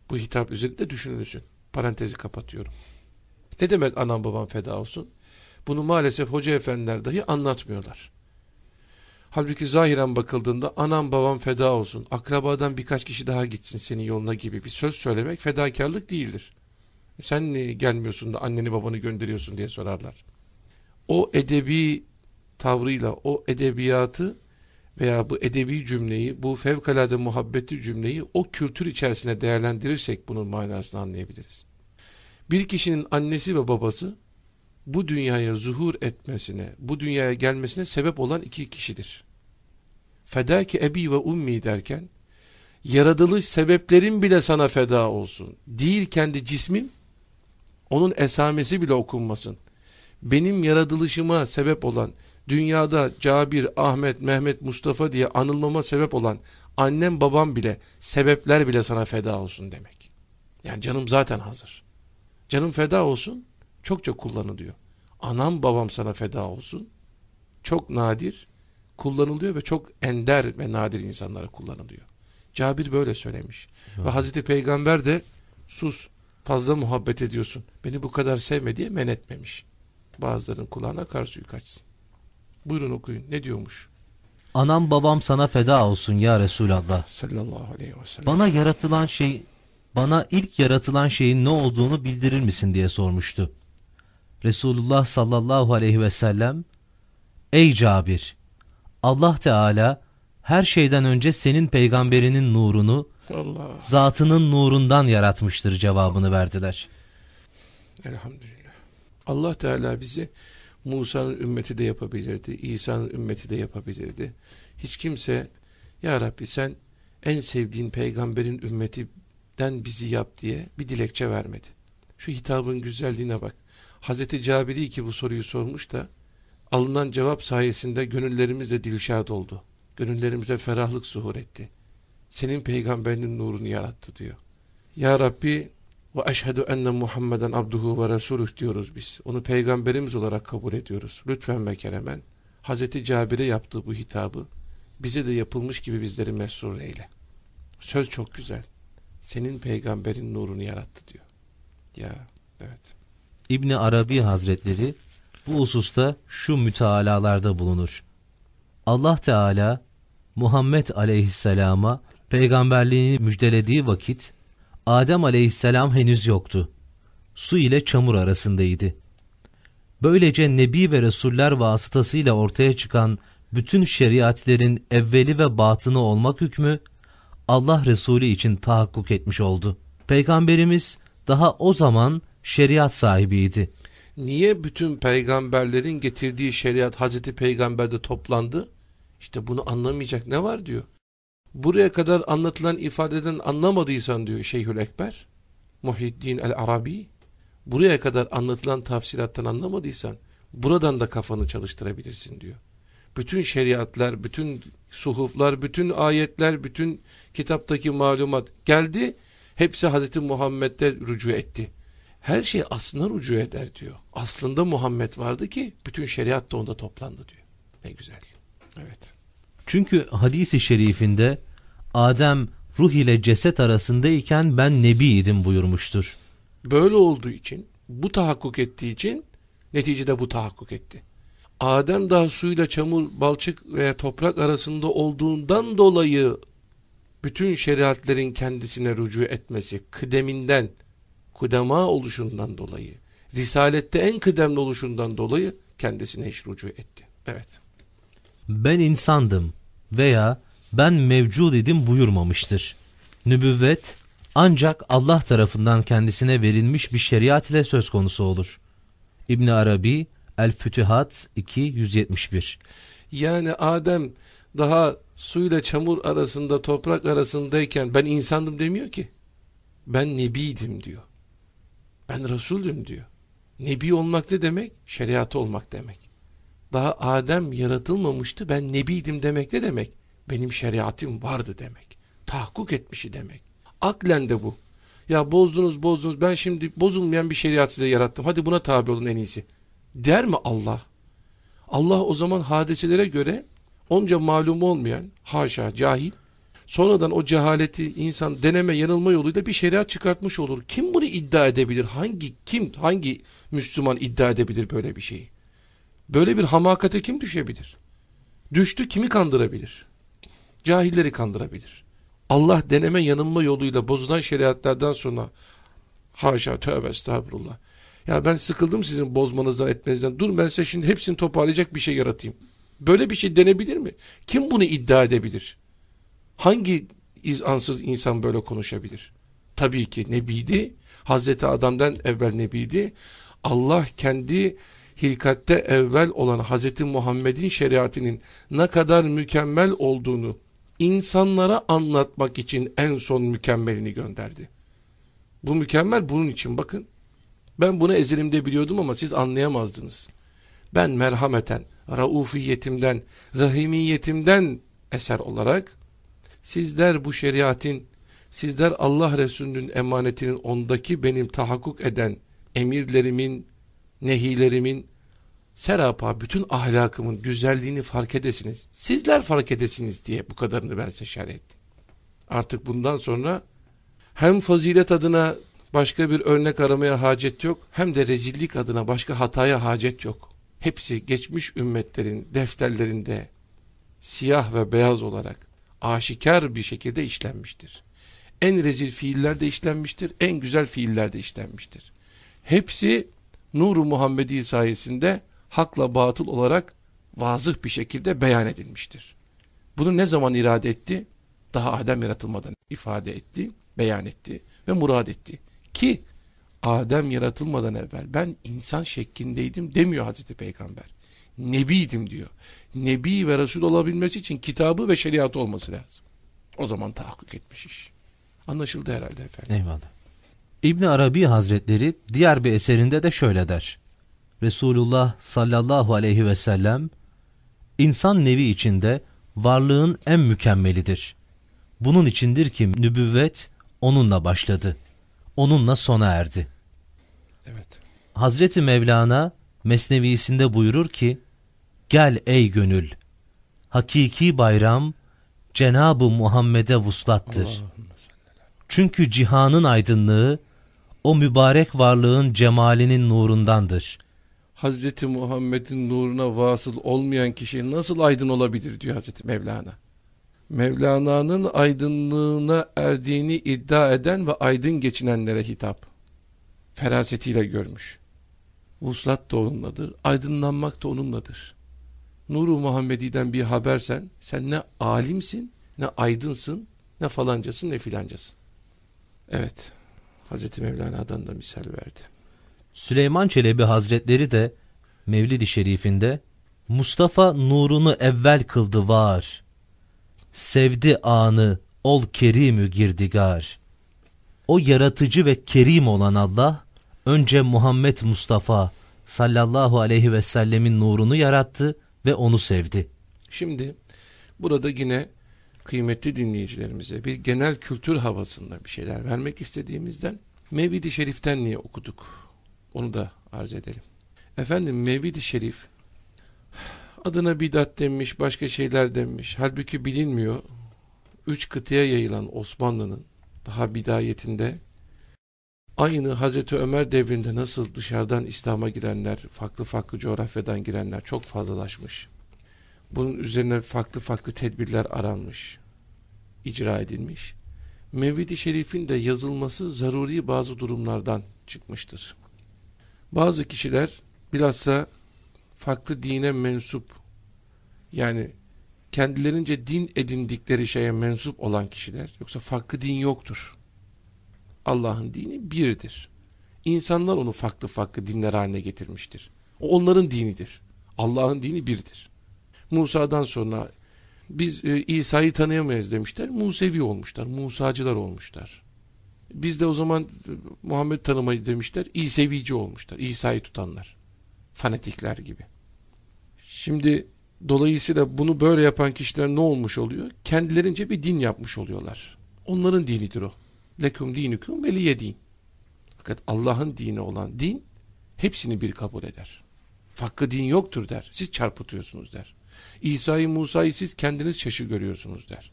Bu hitap üzerinde düşünülsün. Parantezi kapatıyorum. Ne demek anam babam feda olsun? Bunu maalesef hoca efendiler dahi anlatmıyorlar. Halbuki zahiren bakıldığında anam babam feda olsun, akrabadan birkaç kişi daha gitsin senin yoluna gibi bir söz söylemek fedakarlık değildir. Sen niye gelmiyorsun da anneni babanı gönderiyorsun diye sorarlar. O edebi tavrıyla o edebiyatı veya bu edebi cümleyi, bu fevkalade muhabbeti cümleyi o kültür içerisine değerlendirirsek bunun manasını anlayabiliriz. Bir kişinin annesi ve babası bu dünyaya zuhur etmesine, bu dünyaya gelmesine sebep olan iki kişidir. Fedaki ebi ve ummi derken, yaratılış sebeplerin bile sana feda olsun. Değil kendi cismim, onun esamesi bile okunmasın. Benim yaratılışıma sebep olan, dünyada Cabir, Ahmet, Mehmet, Mustafa diye anılmama sebep olan annem babam bile, sebepler bile sana feda olsun demek. Yani canım zaten hazır. Canım feda olsun, çokça kullanılıyor. Anam babam sana feda olsun, çok nadir kullanılıyor ve çok ender ve nadir insanlara kullanılıyor. Cabir böyle söylemiş. Hı. Ve Hazreti Peygamber de sus fazla muhabbet ediyorsun. Beni bu kadar sevme diye men etmemiş. Bazılarının kulağına kar suyu kaçsın. Buyurun okuyun. Ne diyormuş? Anam babam sana feda olsun ya Resulallah. Sallallahu aleyhi ve sellem. Bana yaratılan şey, bana ilk yaratılan şeyin ne olduğunu bildirir misin diye sormuştu. Resulullah sallallahu aleyhi ve sellem, Ey Cabir! Allah Teala her şeyden önce senin peygamberinin nurunu Allah. zatının nurundan yaratmıştır cevabını verdiler. Elhamdülillah. Allah Teala bizi Musa'nın ümmeti de yapabilirdi, İsa'nın ümmeti de yapabilirdi. Hiç kimse Ya Rabbi sen en sevdiğin peygamberin ümmetinden bizi yap diye bir dilekçe vermedi. Şu hitabın güzelliğine bak. Hazreti Cabiri ki bu soruyu sormuş da alınan cevap sayesinde gönüllerimiz de dilşad oldu. Gönüllerimize ferahlık zuhur etti. Senin peygamberinin nurunu yarattı diyor. Ya Rabbi ve eşhedü enne Muhammeden abduhu ve resuluh diyoruz biz. Onu peygamberimiz olarak kabul ediyoruz. Lütfen ve keremen Hazreti Cabir'e yaptığı bu hitabı bize de yapılmış gibi bizleri mesrur eyle. Söz çok güzel. Senin peygamberin nurunu yarattı diyor. Ya evet. İbni Arabi Hazretleri bu hususta şu mütealalarda bulunur. Allah Teala Muhammed Aleyhisselam'a peygamberliğini müjdelediği vakit Adem Aleyhisselam henüz yoktu. Su ile çamur arasındaydı. Böylece Nebi ve Resuller vasıtasıyla ortaya çıkan bütün şeriatlerin evveli ve batını olmak hükmü Allah Resulü için tahakkuk etmiş oldu. Peygamberimiz daha o zaman şeriat sahibiydi. Niye bütün peygamberlerin getirdiği şeriat Hazreti Peygamber'de toplandı? İşte bunu anlamayacak ne var diyor. Buraya kadar anlatılan ifadeden anlamadıysan diyor Şeyhül Ekber, Muhyiddin el-Arabi, buraya kadar anlatılan tafsilattan anlamadıysan buradan da kafanı çalıştırabilirsin diyor. Bütün şeriatlar, bütün suhuflar, bütün ayetler, bütün kitaptaki malumat geldi. Hepsi Hazreti Muhammed'de rücu etti. Her şey aslına rücu eder diyor. Aslında Muhammed vardı ki bütün şeriat da onda toplandı diyor. Ne güzel. Evet. Çünkü hadisi şerifinde Adem ruh ile ceset arasındayken ben nebiydim buyurmuştur. Böyle olduğu için, bu tahakkuk ettiği için neticede bu tahakkuk etti. Adem daha suyla çamur, balçık veya toprak arasında olduğundan dolayı bütün şeriatlerin kendisine rücu etmesi, kıdeminden, kudema oluşundan dolayı, risalette en kıdemli oluşundan dolayı kendisine iş rücu etti. Evet. Ben insandım veya ben mevcud idim buyurmamıştır. Nübüvvet ancak Allah tarafından kendisine verilmiş bir şeriat ile söz konusu olur. İbn Arabi El Fütühat 2 171. Yani Adem daha suyla çamur arasında toprak arasındayken ben insandım demiyor ki. Ben nebiydim diyor. Ben Resulüm diyor. Nebi olmak ne demek? Şeriatı olmak demek. Daha Adem yaratılmamıştı ben nebiydim demek ne demek? Benim şeriatım vardı demek. Tahakkuk etmişi demek. Aklen de bu. Ya bozdunuz bozdunuz ben şimdi bozulmayan bir şeriat size yarattım. Hadi buna tabi olun en iyisi. Der mi Allah? Allah o zaman hadiselere göre onca malum olmayan, haşa cahil, sonradan o cehaleti insan deneme yanılma yoluyla bir şeriat çıkartmış olur. Kim bunu iddia edebilir? Hangi kim, hangi Müslüman iddia edebilir böyle bir şeyi? Böyle bir hamakate kim düşebilir? Düştü kimi kandırabilir? Cahilleri kandırabilir. Allah deneme yanılma yoluyla bozulan şeriatlardan sonra haşa tövbe estağfurullah. Ya ben sıkıldım sizin bozmanızdan etmenizden. Dur ben size şimdi hepsini toparlayacak bir şey yaratayım. Böyle bir şey denebilir mi? Kim bunu iddia edebilir? Hangi izansız insan böyle konuşabilir? Tabii ki Nebiydi. Hazreti Adam'dan evvel Nebiydi. Allah kendi hilkatte evvel olan Hazreti Muhammed'in şeriatinin ne kadar mükemmel olduğunu insanlara anlatmak için en son mükemmelini gönderdi. Bu mükemmel bunun için bakın. Ben bunu ezilimde biliyordum ama siz anlayamazdınız. Ben merhameten, raufiyetimden, rahimiyetimden eser olarak sizler bu şeriatin, sizler Allah Resulü'nün emanetinin ondaki benim tahakkuk eden emirlerimin, nehilerimin, serapa bütün ahlakımın güzelliğini fark edesiniz. Sizler fark edesiniz diye bu kadarını ben size şerh ettim. Artık bundan sonra hem fazilet adına başka bir örnek aramaya hacet yok hem de rezillik adına başka hataya hacet yok. Hepsi geçmiş ümmetlerin defterlerinde siyah ve beyaz olarak aşikar bir şekilde işlenmiştir. En rezil fiiller de işlenmiştir, en güzel fiiller de işlenmiştir. Hepsi Nuru Muhammedi sayesinde hakla batıl olarak vazıh bir şekilde beyan edilmiştir. Bunu ne zaman irade etti? Daha Adem yaratılmadan ifade etti, beyan etti ve murad etti. Ki Adem yaratılmadan evvel ben insan şeklindeydim demiyor Hazreti Peygamber. Nebiydim diyor. Nebi ve Resul olabilmesi için kitabı ve şeriatı olması lazım. O zaman tahakkuk etmiş iş. Anlaşıldı herhalde efendim. Eyvallah. İbni Arabi Hazretleri diğer bir eserinde de şöyle der. Resulullah sallallahu aleyhi ve sellem insan nevi içinde varlığın en mükemmelidir. Bunun içindir ki nübüvvet onunla başladı. Onunla sona erdi. Evet. Hazreti Mevlana Mesnevisinde buyurur ki Gel ey gönül hakiki bayram Cenab-ı Muhammed'e vuslattır. Çünkü cihanın aydınlığı o mübarek varlığın cemalinin nurundandır. Hazreti Muhammed'in nuruna vasıl olmayan kişi nasıl aydın olabilir diyor Hazreti Mevlana. Mevlana'nın aydınlığına erdiğini iddia eden ve aydın geçinenlere hitap. Ferasetiyle görmüş. Vuslat da onunladır. Aydınlanmak da onunladır. Nuru Muhammedi'den bir habersen sen ne alimsin, ne aydınsın, ne falancasın, ne filancasın. Evet. Hazreti Mevlana'dan da misal verdi. Süleyman Çelebi Hazretleri de Mevlid-i Şerif'inde Mustafa nurunu evvel kıldı var. Sevdi anı ol kerimü girdigar. O yaratıcı ve kerim olan Allah önce Muhammed Mustafa sallallahu aleyhi ve sellemin nurunu yarattı ve onu sevdi. Şimdi burada yine kıymetli dinleyicilerimize bir genel kültür havasında bir şeyler vermek istediğimizden Mevlid-i Şerif'ten niye okuduk? Onu da arz edelim. Efendim Mevlid-i Şerif adına bidat denmiş, başka şeyler denmiş. Halbuki bilinmiyor. Üç kıtaya yayılan Osmanlı'nın daha bidayetinde aynı Hazreti Ömer devrinde nasıl dışarıdan İslam'a girenler, farklı farklı coğrafyadan girenler çok fazlalaşmış. Bunun üzerine farklı farklı tedbirler aranmış, icra edilmiş. Mevlid-i Şerif'in de yazılması zaruri bazı durumlardan çıkmıştır. Bazı kişiler bilhassa farklı dine mensup yani kendilerince din edindikleri şeye mensup olan kişiler yoksa farklı din yoktur. Allah'ın dini birdir. İnsanlar onu farklı farklı dinler haline getirmiştir. O onların dinidir. Allah'ın dini birdir. Musa'dan sonra biz e, İsa'yı tanıyamayız demişler. Musevi olmuşlar. Musacılar olmuşlar. Biz de o zaman e, Muhammed tanımayız demişler. İsevici olmuşlar. İsa'yı tutanlar. Fanatikler gibi. Şimdi dolayısıyla bunu böyle yapan kişiler ne olmuş oluyor? Kendilerince bir din yapmış oluyorlar. Onların dinidir o. Lekum dinukum veliye din. Fakat Allah'ın dini olan din hepsini bir kabul eder. Farklı din yoktur der. Siz çarpıtıyorsunuz der. İsa'yı Musa'yı siz kendiniz şaşı görüyorsunuz der.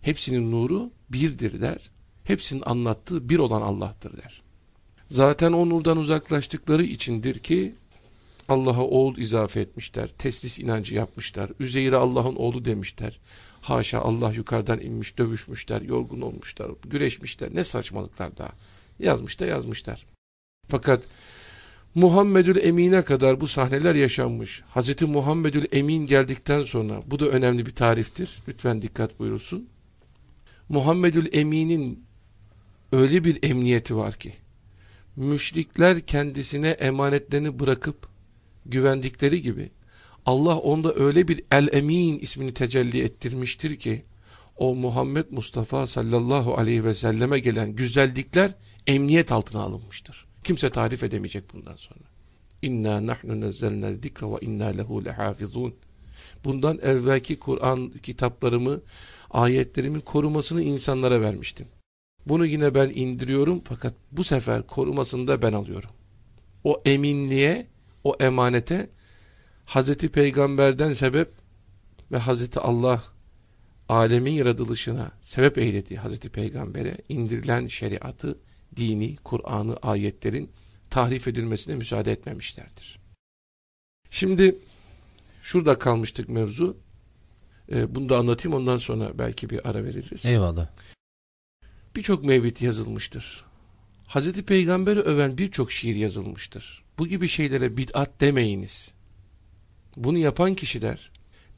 Hepsinin nuru birdir der. Hepsinin anlattığı bir olan Allah'tır der. Zaten o nurdan uzaklaştıkları içindir ki Allah'a oğul izafe etmişler. Teslis inancı yapmışlar. Üzeyr'e Allah'ın oğlu demişler. Haşa Allah yukarıdan inmiş dövüşmüşler, yorgun olmuşlar, güreşmişler. Ne saçmalıklar daha. Yazmış da yazmışlar. Fakat Muhammedül Emin'e kadar bu sahneler yaşanmış. Hazreti Muhammedül Emin geldikten sonra bu da önemli bir tariftir. Lütfen dikkat buyurulsun. Muhammedül Emin'in öyle bir emniyeti var ki müşrikler kendisine emanetlerini bırakıp güvendikleri gibi Allah onda öyle bir El-Emin ismini tecelli ettirmiştir ki o Muhammed Mustafa sallallahu aleyhi ve selleme gelen güzellikler emniyet altına alınmıştır. Kimse tarif edemeyecek bundan sonra. İnna nahnu nezzelna zikra ve inna lehu lehafizun. Bundan evvelki Kur'an kitaplarımı, ayetlerimin korumasını insanlara vermiştim. Bunu yine ben indiriyorum fakat bu sefer korumasını da ben alıyorum. O eminliğe, o emanete Hazreti Peygamber'den sebep ve Hazreti Allah alemin yaratılışına sebep eylediği Hazreti Peygamber'e indirilen şeriatı, dini, Kur'an'ı, ayetlerin tahrif edilmesine müsaade etmemişlerdir. Şimdi şurada kalmıştık mevzu. Ee, bunu da anlatayım ondan sonra belki bir ara veririz. Eyvallah. Birçok mevlid yazılmıştır. Hazreti Peygamber'i öven birçok şiir yazılmıştır. Bu gibi şeylere bid'at demeyiniz. Bunu yapan kişiler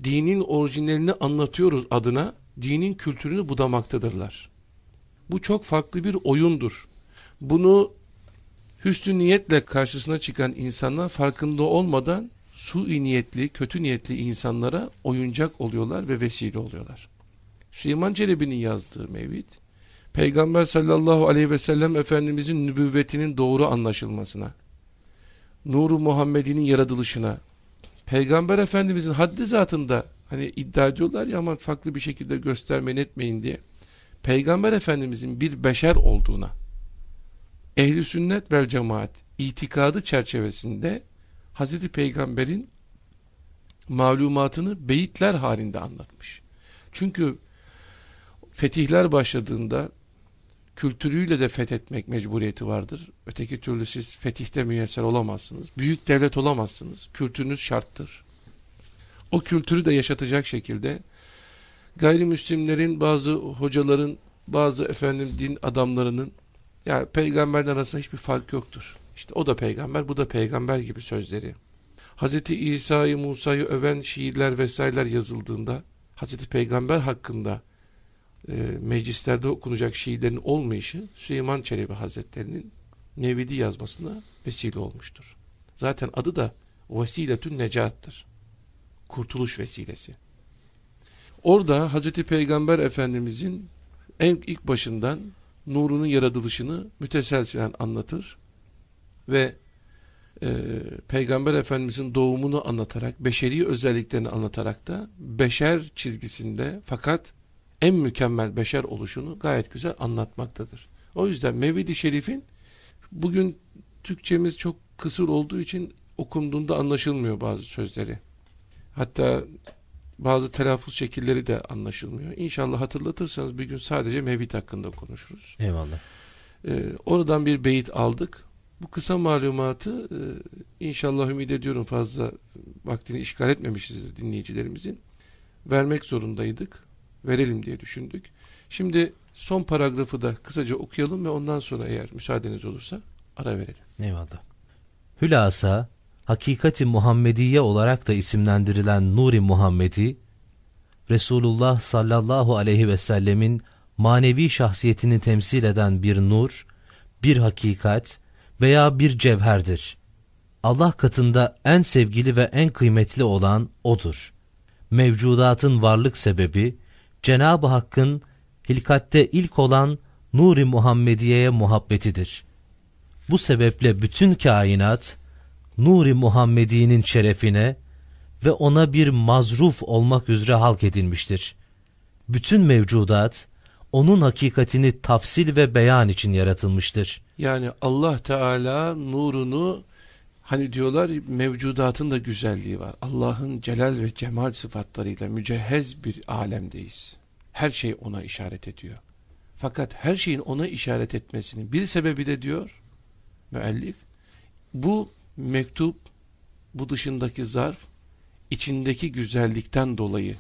dinin orijinalini anlatıyoruz adına dinin kültürünü budamaktadırlar. Bu çok farklı bir oyundur. Bunu hüsnü niyetle karşısına çıkan insanlar farkında olmadan sui niyetli, kötü niyetli insanlara oyuncak oluyorlar ve vesile oluyorlar. Süleyman Çelebi'nin yazdığı mevlid, Peygamber sallallahu aleyhi ve sellem Efendimizin nübüvvetinin doğru anlaşılmasına, nuru Muhammed'inin yaratılışına, Peygamber Efendimizin haddi zatında hani iddia ediyorlar ya ama farklı bir şekilde göstermeyin etmeyin diye. Peygamber Efendimizin bir beşer olduğuna ehli sünnet vel cemaat itikadı çerçevesinde Hazreti Peygamber'in malumatını beyitler halinde anlatmış. Çünkü fetihler başladığında kültürüyle de fethetmek mecburiyeti vardır. Öteki türlü siz fetihte müyesser olamazsınız. Büyük devlet olamazsınız. Kültürünüz şarttır. O kültürü de yaşatacak şekilde gayrimüslimlerin, bazı hocaların, bazı efendim din adamlarının ya peygamberden arasında hiçbir fark yoktur. İşte o da peygamber, bu da peygamber gibi sözleri. Hazreti İsa'yı, Musa'yı öven şiirler vesaireler yazıldığında Hazreti Peygamber hakkında e, meclislerde okunacak şiirlerin olmayışı Süleyman Çelebi Hazretleri'nin Nevidi yazmasına vesile olmuştur. Zaten adı da Vesiletün Necattır. Kurtuluş vesilesi. Orada Hazreti Peygamber Efendimizin en ilk başından nurunun yaratılışını müteselsilen anlatır ve e, Peygamber Efendimizin doğumunu anlatarak, beşeri özelliklerini anlatarak da beşer çizgisinde fakat en mükemmel beşer oluşunu gayet güzel anlatmaktadır. O yüzden Mevlid-i Şerif'in bugün Türkçemiz çok kısır olduğu için okunduğunda anlaşılmıyor bazı sözleri. Hatta bazı telaffuz şekilleri de anlaşılmıyor. İnşallah hatırlatırsanız bir gün sadece Mevlid hakkında konuşuruz. Eyvallah. Ee, oradan bir beyit aldık. Bu kısa malumatı e, inşallah ümit ediyorum fazla vaktini işgal etmemişizdir dinleyicilerimizin. Vermek zorundaydık. Verelim diye düşündük. Şimdi son paragrafı da kısaca okuyalım ve ondan sonra eğer müsaadeniz olursa ara verelim. Eyvallah. Hülasa, Hakikati Muhammediye olarak da isimlendirilen Nuri Muhammedi, Resulullah sallallahu aleyhi ve sellemin manevi şahsiyetini temsil eden bir nur, bir hakikat veya bir cevherdir. Allah katında en sevgili ve en kıymetli olan O'dur. Mevcudatın varlık sebebi, Cenab-ı Hakk'ın hilkatte ilk olan Nuri Muhammediye'ye muhabbetidir. Bu sebeple bütün kainat, Nuri Muhammedi'nin şerefine ve ona bir mazruf olmak üzere halk edilmiştir. Bütün mevcudat, onun hakikatini tafsil ve beyan için yaratılmıştır. Yani Allah Teala nurunu hani diyorlar mevcudatın da güzelliği var. Allah'ın celal ve cemal sıfatlarıyla mücehhez bir alemdeyiz. Her şey ona işaret ediyor. Fakat her şeyin ona işaret etmesinin bir sebebi de diyor müellif bu mektup bu dışındaki zarf içindeki güzellikten dolayı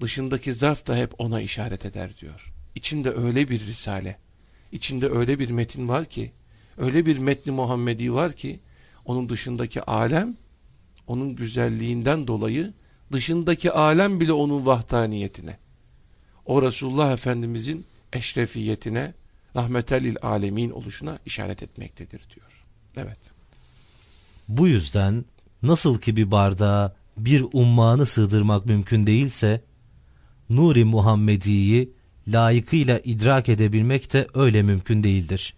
dışındaki zarf da hep ona işaret eder diyor. İçinde öyle bir risale, içinde öyle bir metin var ki, öyle bir metni Muhammedi var ki, onun dışındaki alem, onun güzelliğinden dolayı, dışındaki alem bile onun vahdaniyetine, o Resulullah Efendimizin eşrefiyetine, rahmetellil alemin oluşuna işaret etmektedir diyor. Evet. Bu yüzden nasıl ki bir bardağa bir ummanı sığdırmak mümkün değilse, Nuri Muhammedi'yi layıkıyla idrak edebilmek de öyle mümkün değildir.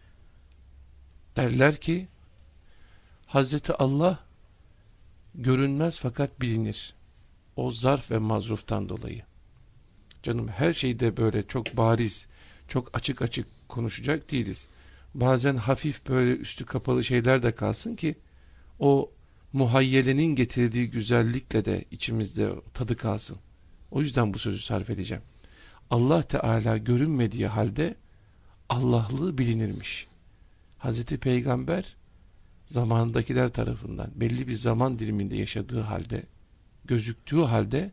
Derler ki, Hazreti Allah görünmez fakat bilinir. O zarf ve mazruftan dolayı. Canım her şeyde böyle çok bariz, çok açık açık konuşacak değiliz. Bazen hafif böyle üstü kapalı şeyler de kalsın ki o muhayyelenin getirdiği güzellikle de içimizde tadı kalsın. O yüzden bu sözü sarf edeceğim. Allah Teala görünmediği halde Allah'lığı bilinirmiş. Hazreti Peygamber zamanındakiler tarafından belli bir zaman diliminde yaşadığı halde gözüktüğü halde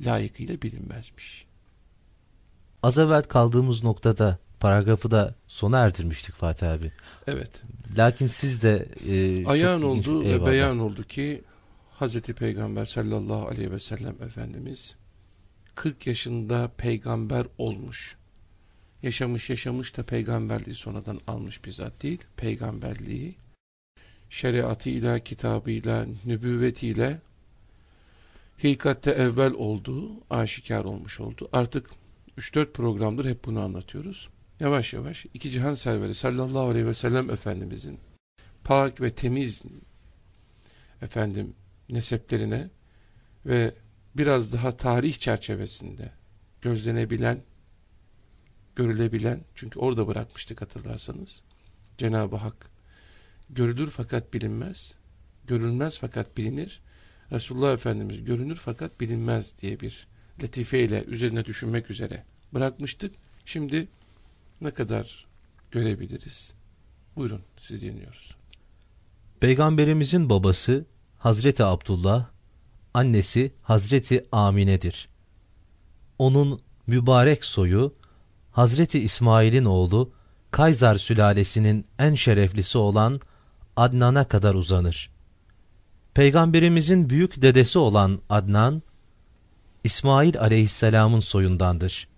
layıkıyla bilinmezmiş. Az evvel kaldığımız noktada paragrafı da sona erdirmiştik Fatih abi. Evet. Lakin siz de e, ayağın oldu ilginç, ve beyan oldu ki Hazreti Peygamber sallallahu aleyhi ve sellem Efendimiz 40 yaşında peygamber olmuş. Yaşamış yaşamış da peygamberliği sonradan almış bizzat değil. Peygamberliği şeriatıyla, kitabıyla, nübüvvetiyle hilkatte evvel olduğu aşikar olmuş oldu. Artık 3-4 programdır hep bunu anlatıyoruz. Yavaş yavaş iki cihan serveri sallallahu aleyhi ve sellem Efendimizin pak ve temiz efendim neseplerine ve biraz daha tarih çerçevesinde gözlenebilen, görülebilen, çünkü orada bırakmıştık hatırlarsanız, Cenab-ı Hak görülür fakat bilinmez, görülmez fakat bilinir, Resulullah Efendimiz görünür fakat bilinmez diye bir latifeyle üzerine düşünmek üzere bırakmıştık. Şimdi ne kadar görebiliriz? Buyurun sizi dinliyoruz. Peygamberimizin babası Hazreti Abdullah, annesi Hazreti Amine'dir. Onun mübarek soyu Hazreti İsmail'in oğlu Kayzar sülalesinin en şereflisi olan Adnan'a kadar uzanır. Peygamberimizin büyük dedesi olan Adnan, İsmail aleyhisselamın soyundandır.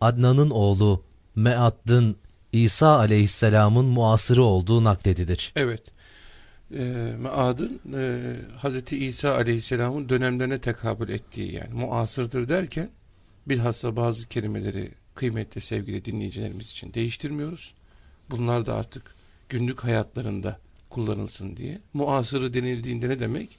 Adnan'ın oğlu Meadd'ın İsa aleyhisselamın muasırı olduğu nakledilir. Evet. E, Mead'ın e, Hz. İsa aleyhisselamın dönemlerine tekabül ettiği yani muasırdır derken bilhassa bazı kelimeleri kıymetli sevgili dinleyicilerimiz için değiştirmiyoruz. Bunlar da artık günlük hayatlarında kullanılsın diye. Muasırı denildiğinde ne demek?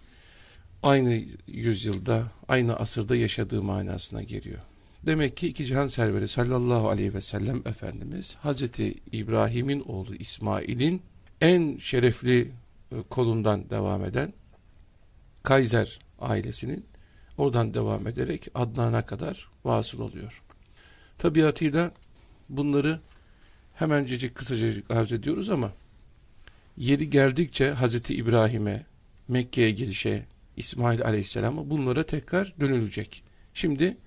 Aynı yüzyılda, aynı asırda yaşadığı manasına geliyor. Demek ki iki cihan serveri sallallahu aleyhi ve sellem Efendimiz Hazreti İbrahim'in oğlu İsmail'in en şerefli e, kolundan devam eden Kaiser ailesinin oradan devam ederek Adnan'a kadar vasıl oluyor. Tabiatıyla bunları hemencecik kısacacık arz ediyoruz ama yeri geldikçe Hazreti İbrahim'e, Mekke'ye gelişe, İsmail Aleyhisselam'a bunlara tekrar dönülecek. Şimdi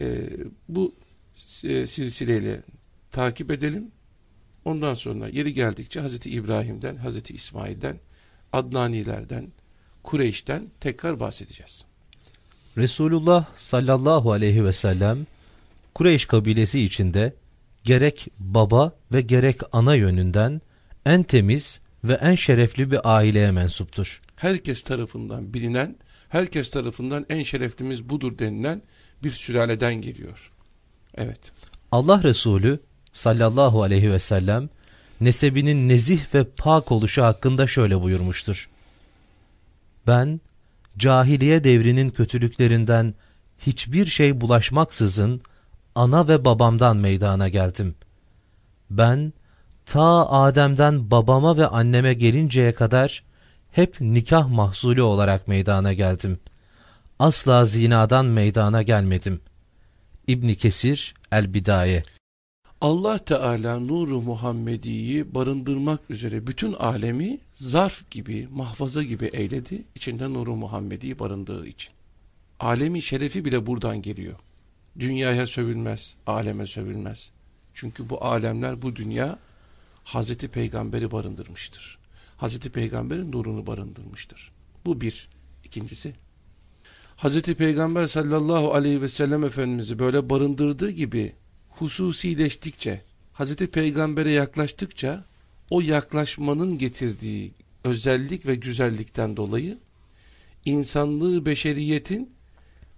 e, bu e, silsileyle takip edelim. Ondan sonra yeri geldikçe Hazreti İbrahim'den, Hazreti İsmail'den, Adnanilerden, Kureyş'ten tekrar bahsedeceğiz. Resulullah sallallahu aleyhi ve sellem Kureyş kabilesi içinde gerek baba ve gerek ana yönünden en temiz ve en şerefli bir aileye mensuptur. Herkes tarafından bilinen, herkes tarafından en şereflimiz budur denilen bir sülaleden geliyor. Evet. Allah Resulü sallallahu aleyhi ve sellem nesebinin nezih ve pak oluşu hakkında şöyle buyurmuştur. Ben cahiliye devrinin kötülüklerinden hiçbir şey bulaşmaksızın ana ve babamdan meydana geldim. Ben ta Adem'den babama ve anneme gelinceye kadar hep nikah mahsulü olarak meydana geldim. Asla zinadan meydana gelmedim. İbn Kesir El-Bidaye Allah Teala nuru Muhammedi'yi barındırmak üzere bütün alemi zarf gibi, mahfaza gibi eyledi. İçinde nuru Muhammedi'yi barındığı için. Alemi şerefi bile buradan geliyor. Dünyaya sövülmez, aleme sövülmez. Çünkü bu alemler, bu dünya Hazreti Peygamber'i barındırmıştır. Hazreti Peygamber'in nurunu barındırmıştır. Bu bir. İkincisi, Hazreti Peygamber sallallahu aleyhi ve sellem Efendimiz'i böyle barındırdığı gibi hususileştikçe, Hazreti Peygamber'e yaklaştıkça o yaklaşmanın getirdiği özellik ve güzellikten dolayı insanlığı, beşeriyetin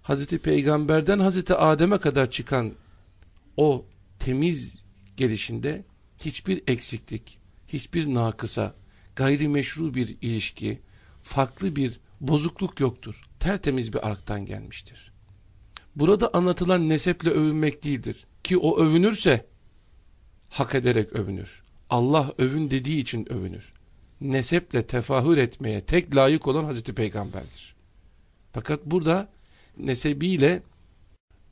Hazreti Peygamber'den Hazreti Adem'e kadar çıkan o temiz gelişinde hiçbir eksiklik, hiçbir nakısa, gayrimeşru bir ilişki, farklı bir bozukluk yoktur. Tertemiz bir arktan gelmiştir. Burada anlatılan neseple övünmek değildir. Ki o övünürse hak ederek övünür. Allah övün dediği için övünür. Neseple tefahür etmeye tek layık olan Hazreti Peygamber'dir. Fakat burada nesebiyle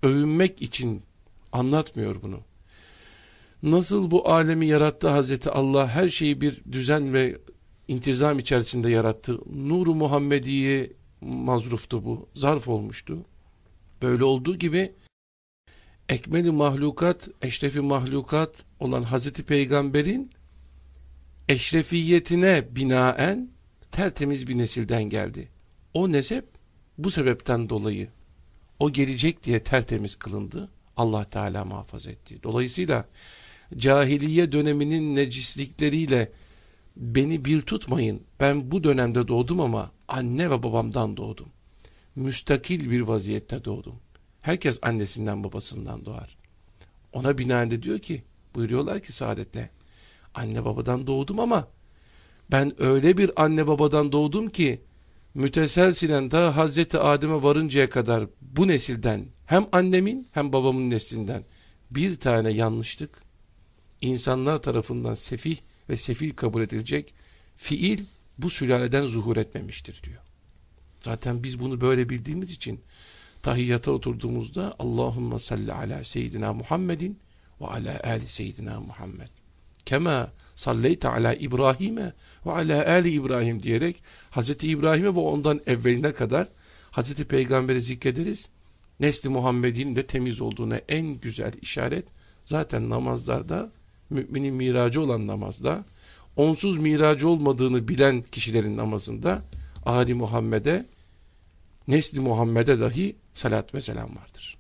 övünmek için anlatmıyor bunu. Nasıl bu alemi yarattı Hazreti Allah her şeyi bir düzen ve intizam içerisinde yarattı. Nuru Muhammediye mazruftu bu. Zarf olmuştu. Böyle olduğu gibi ekmeli mahlukat, eşrefi mahlukat olan Hazreti Peygamber'in eşrefiyetine binaen tertemiz bir nesilden geldi. O nesep bu sebepten dolayı o gelecek diye tertemiz kılındı. Allah Teala muhafaza etti. Dolayısıyla cahiliye döneminin necislikleriyle beni bir tutmayın. Ben bu dönemde doğdum ama anne ve babamdan doğdum. Müstakil bir vaziyette doğdum. Herkes annesinden babasından doğar. Ona binaen de diyor ki, buyuruyorlar ki saadetle, anne babadan doğdum ama ben öyle bir anne babadan doğdum ki müteselsilen ta Hazreti Adem'e varıncaya kadar bu nesilden hem annemin hem babamın neslinden bir tane yanlışlık insanlar tarafından sefih ve sefil kabul edilecek fiil bu sülaleden zuhur etmemiştir diyor. Zaten biz bunu böyle bildiğimiz için tahiyyata oturduğumuzda Allahümme salli ala seyyidina Muhammedin ve ala ali seyyidina Muhammed. Kema salleyte ala İbrahim'e ve ala ali İbrahim diyerek Hazreti İbrahim'e ve ondan evveline kadar Hazreti Peygamber'i zikrederiz. Nesli Muhammed'in de temiz olduğuna en güzel işaret zaten namazlarda müminin miracı olan namazda onsuz miracı olmadığını bilen kişilerin namazında Ali Muhammed'e nesli Muhammed'e dahi salat ve selam vardır.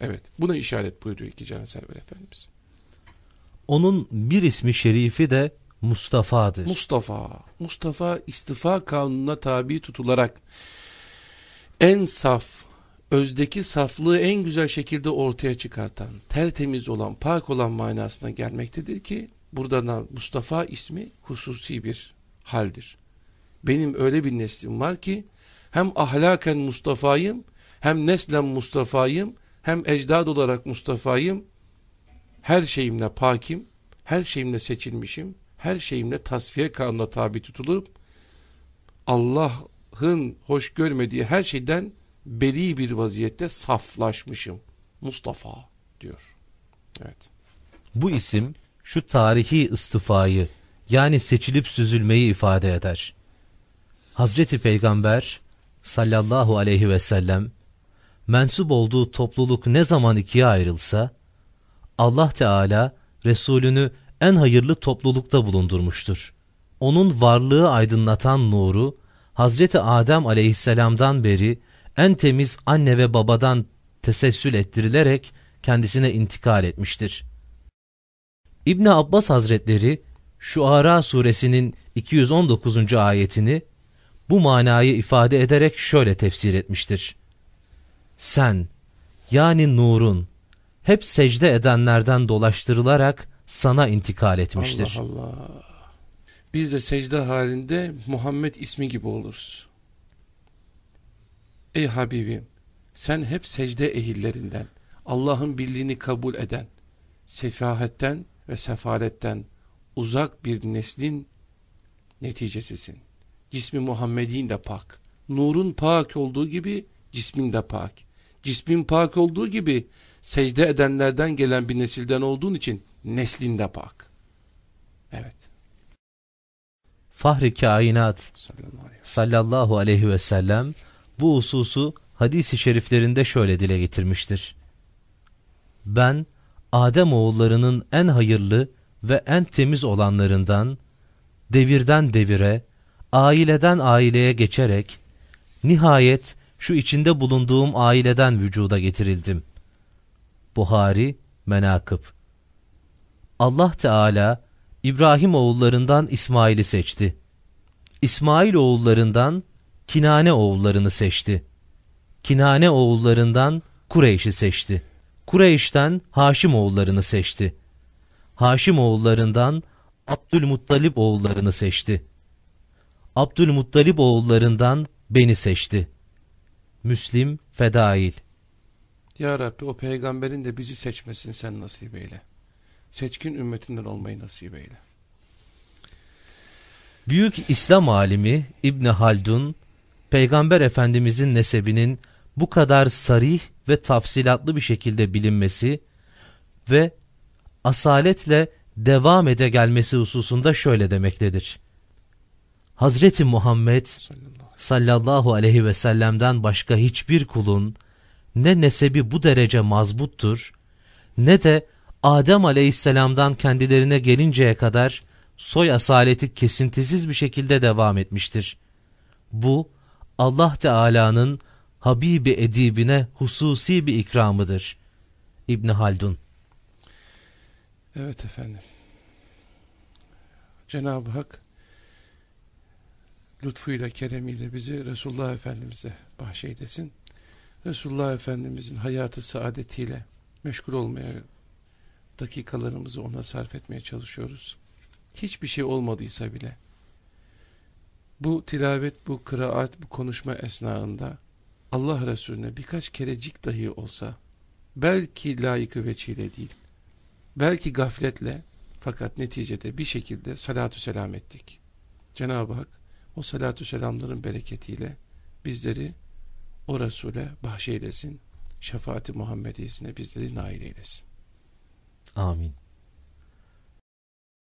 Evet buna işaret buyuruyor iki Can Server Efendimiz. Onun bir ismi şerifi de Mustafa'dır. Mustafa. Mustafa istifa kanununa tabi tutularak en saf, özdeki saflığı en güzel şekilde ortaya çıkartan, tertemiz olan, pak olan manasına gelmektedir ki buradan Mustafa ismi hususi bir haldir. Benim öyle bir neslim var ki hem ahlaken Mustafa'yım hem neslen Mustafa'yım hem ecdad olarak Mustafa'yım her şeyimle pakim, her şeyimle seçilmişim, her şeyimle tasfiye kanuna tabi tutulup Allah'ın hoş görmediği her şeyden beri bir vaziyette saflaşmışım. Mustafa diyor. Evet. Bu isim şu tarihi istifayı yani seçilip süzülmeyi ifade eder. Hazreti Peygamber sallallahu aleyhi ve sellem mensup olduğu topluluk ne zaman ikiye ayrılsa Allah Teala Resulünü en hayırlı toplulukta bulundurmuştur. Onun varlığı aydınlatan nuru Hazreti Adem aleyhisselamdan beri en temiz anne ve babadan tesessül ettirilerek kendisine intikal etmiştir. İbni Abbas Hazretleri Şuara suresinin 219. ayetini bu manayı ifade ederek şöyle tefsir etmiştir. Sen yani nurun hep secde edenlerden dolaştırılarak sana intikal etmiştir. Allah Allah. Biz de secde halinde Muhammed ismi gibi oluruz. Ey Habibim sen hep secde ehillerinden, Allah'ın birliğini kabul eden, sefahetten ve sefaletten uzak bir neslin neticesisin. Cismi Muhammed'in de pak. Nurun pak olduğu gibi cismin de pak. Cismin pak olduğu gibi secde edenlerden gelen bir nesilden olduğun için neslin de pak. Evet. Fahri kainat Sallallahu aleyhi ve sellem bu hususu hadisi şeriflerinde şöyle dile getirmiştir. Ben Adem oğullarının en hayırlı ve en temiz olanlarından devirden devire, aileden aileye geçerek nihayet şu içinde bulunduğum aileden vücuda getirildim. Buhari Menakıb Allah Teala İbrahim oğullarından İsmail'i seçti. İsmail oğullarından Kinane oğullarını seçti. Kinane oğullarından Kureyş'i seçti. Kureyş'ten Haşim oğullarını seçti. Haşim oğullarından Abdülmuttalip oğullarını seçti. Abdülmuttalip oğullarından beni seçti. Müslim Fedail Ya Rabbi o peygamberin de bizi seçmesini sen nasip eyle. Seçkin ümmetinden olmayı nasip eyle. Büyük İslam alimi İbni Haldun, Peygamber Efendimizin nesebinin bu kadar sarih ve tafsilatlı bir şekilde bilinmesi ve asaletle devam ede gelmesi hususunda şöyle demektedir. Hazreti Muhammed Sallallahu aleyhi ve sellem'den başka hiçbir kulun ne nesebi bu derece mazbuttur ne de Adem aleyhisselamdan kendilerine gelinceye kadar soy asaleti kesintisiz bir şekilde devam etmiştir. Bu Allah Teala'nın Habibi edibine hususi bir ikramıdır. İbn Haldun Evet efendim. Cenab-ı Hak lütfuyla, keremiyle bizi Resulullah Efendimiz'e bahşeylesin. Resulullah Efendimiz'in hayatı saadetiyle meşgul olmaya, dakikalarımızı ona sarf etmeye çalışıyoruz. Hiçbir şey olmadıysa bile bu tilavet, bu kıraat, bu konuşma esnasında Allah Resulüne birkaç kerecik dahi olsa belki layıkı veçile değil, belki gafletle fakat neticede bir şekilde salatü selam ettik. Cenab-ı Hak o salatü selamların bereketiyle bizleri o Resul'e bahşeylesin. Şefaati Muhammediyesine bizleri nail eylesin. amin.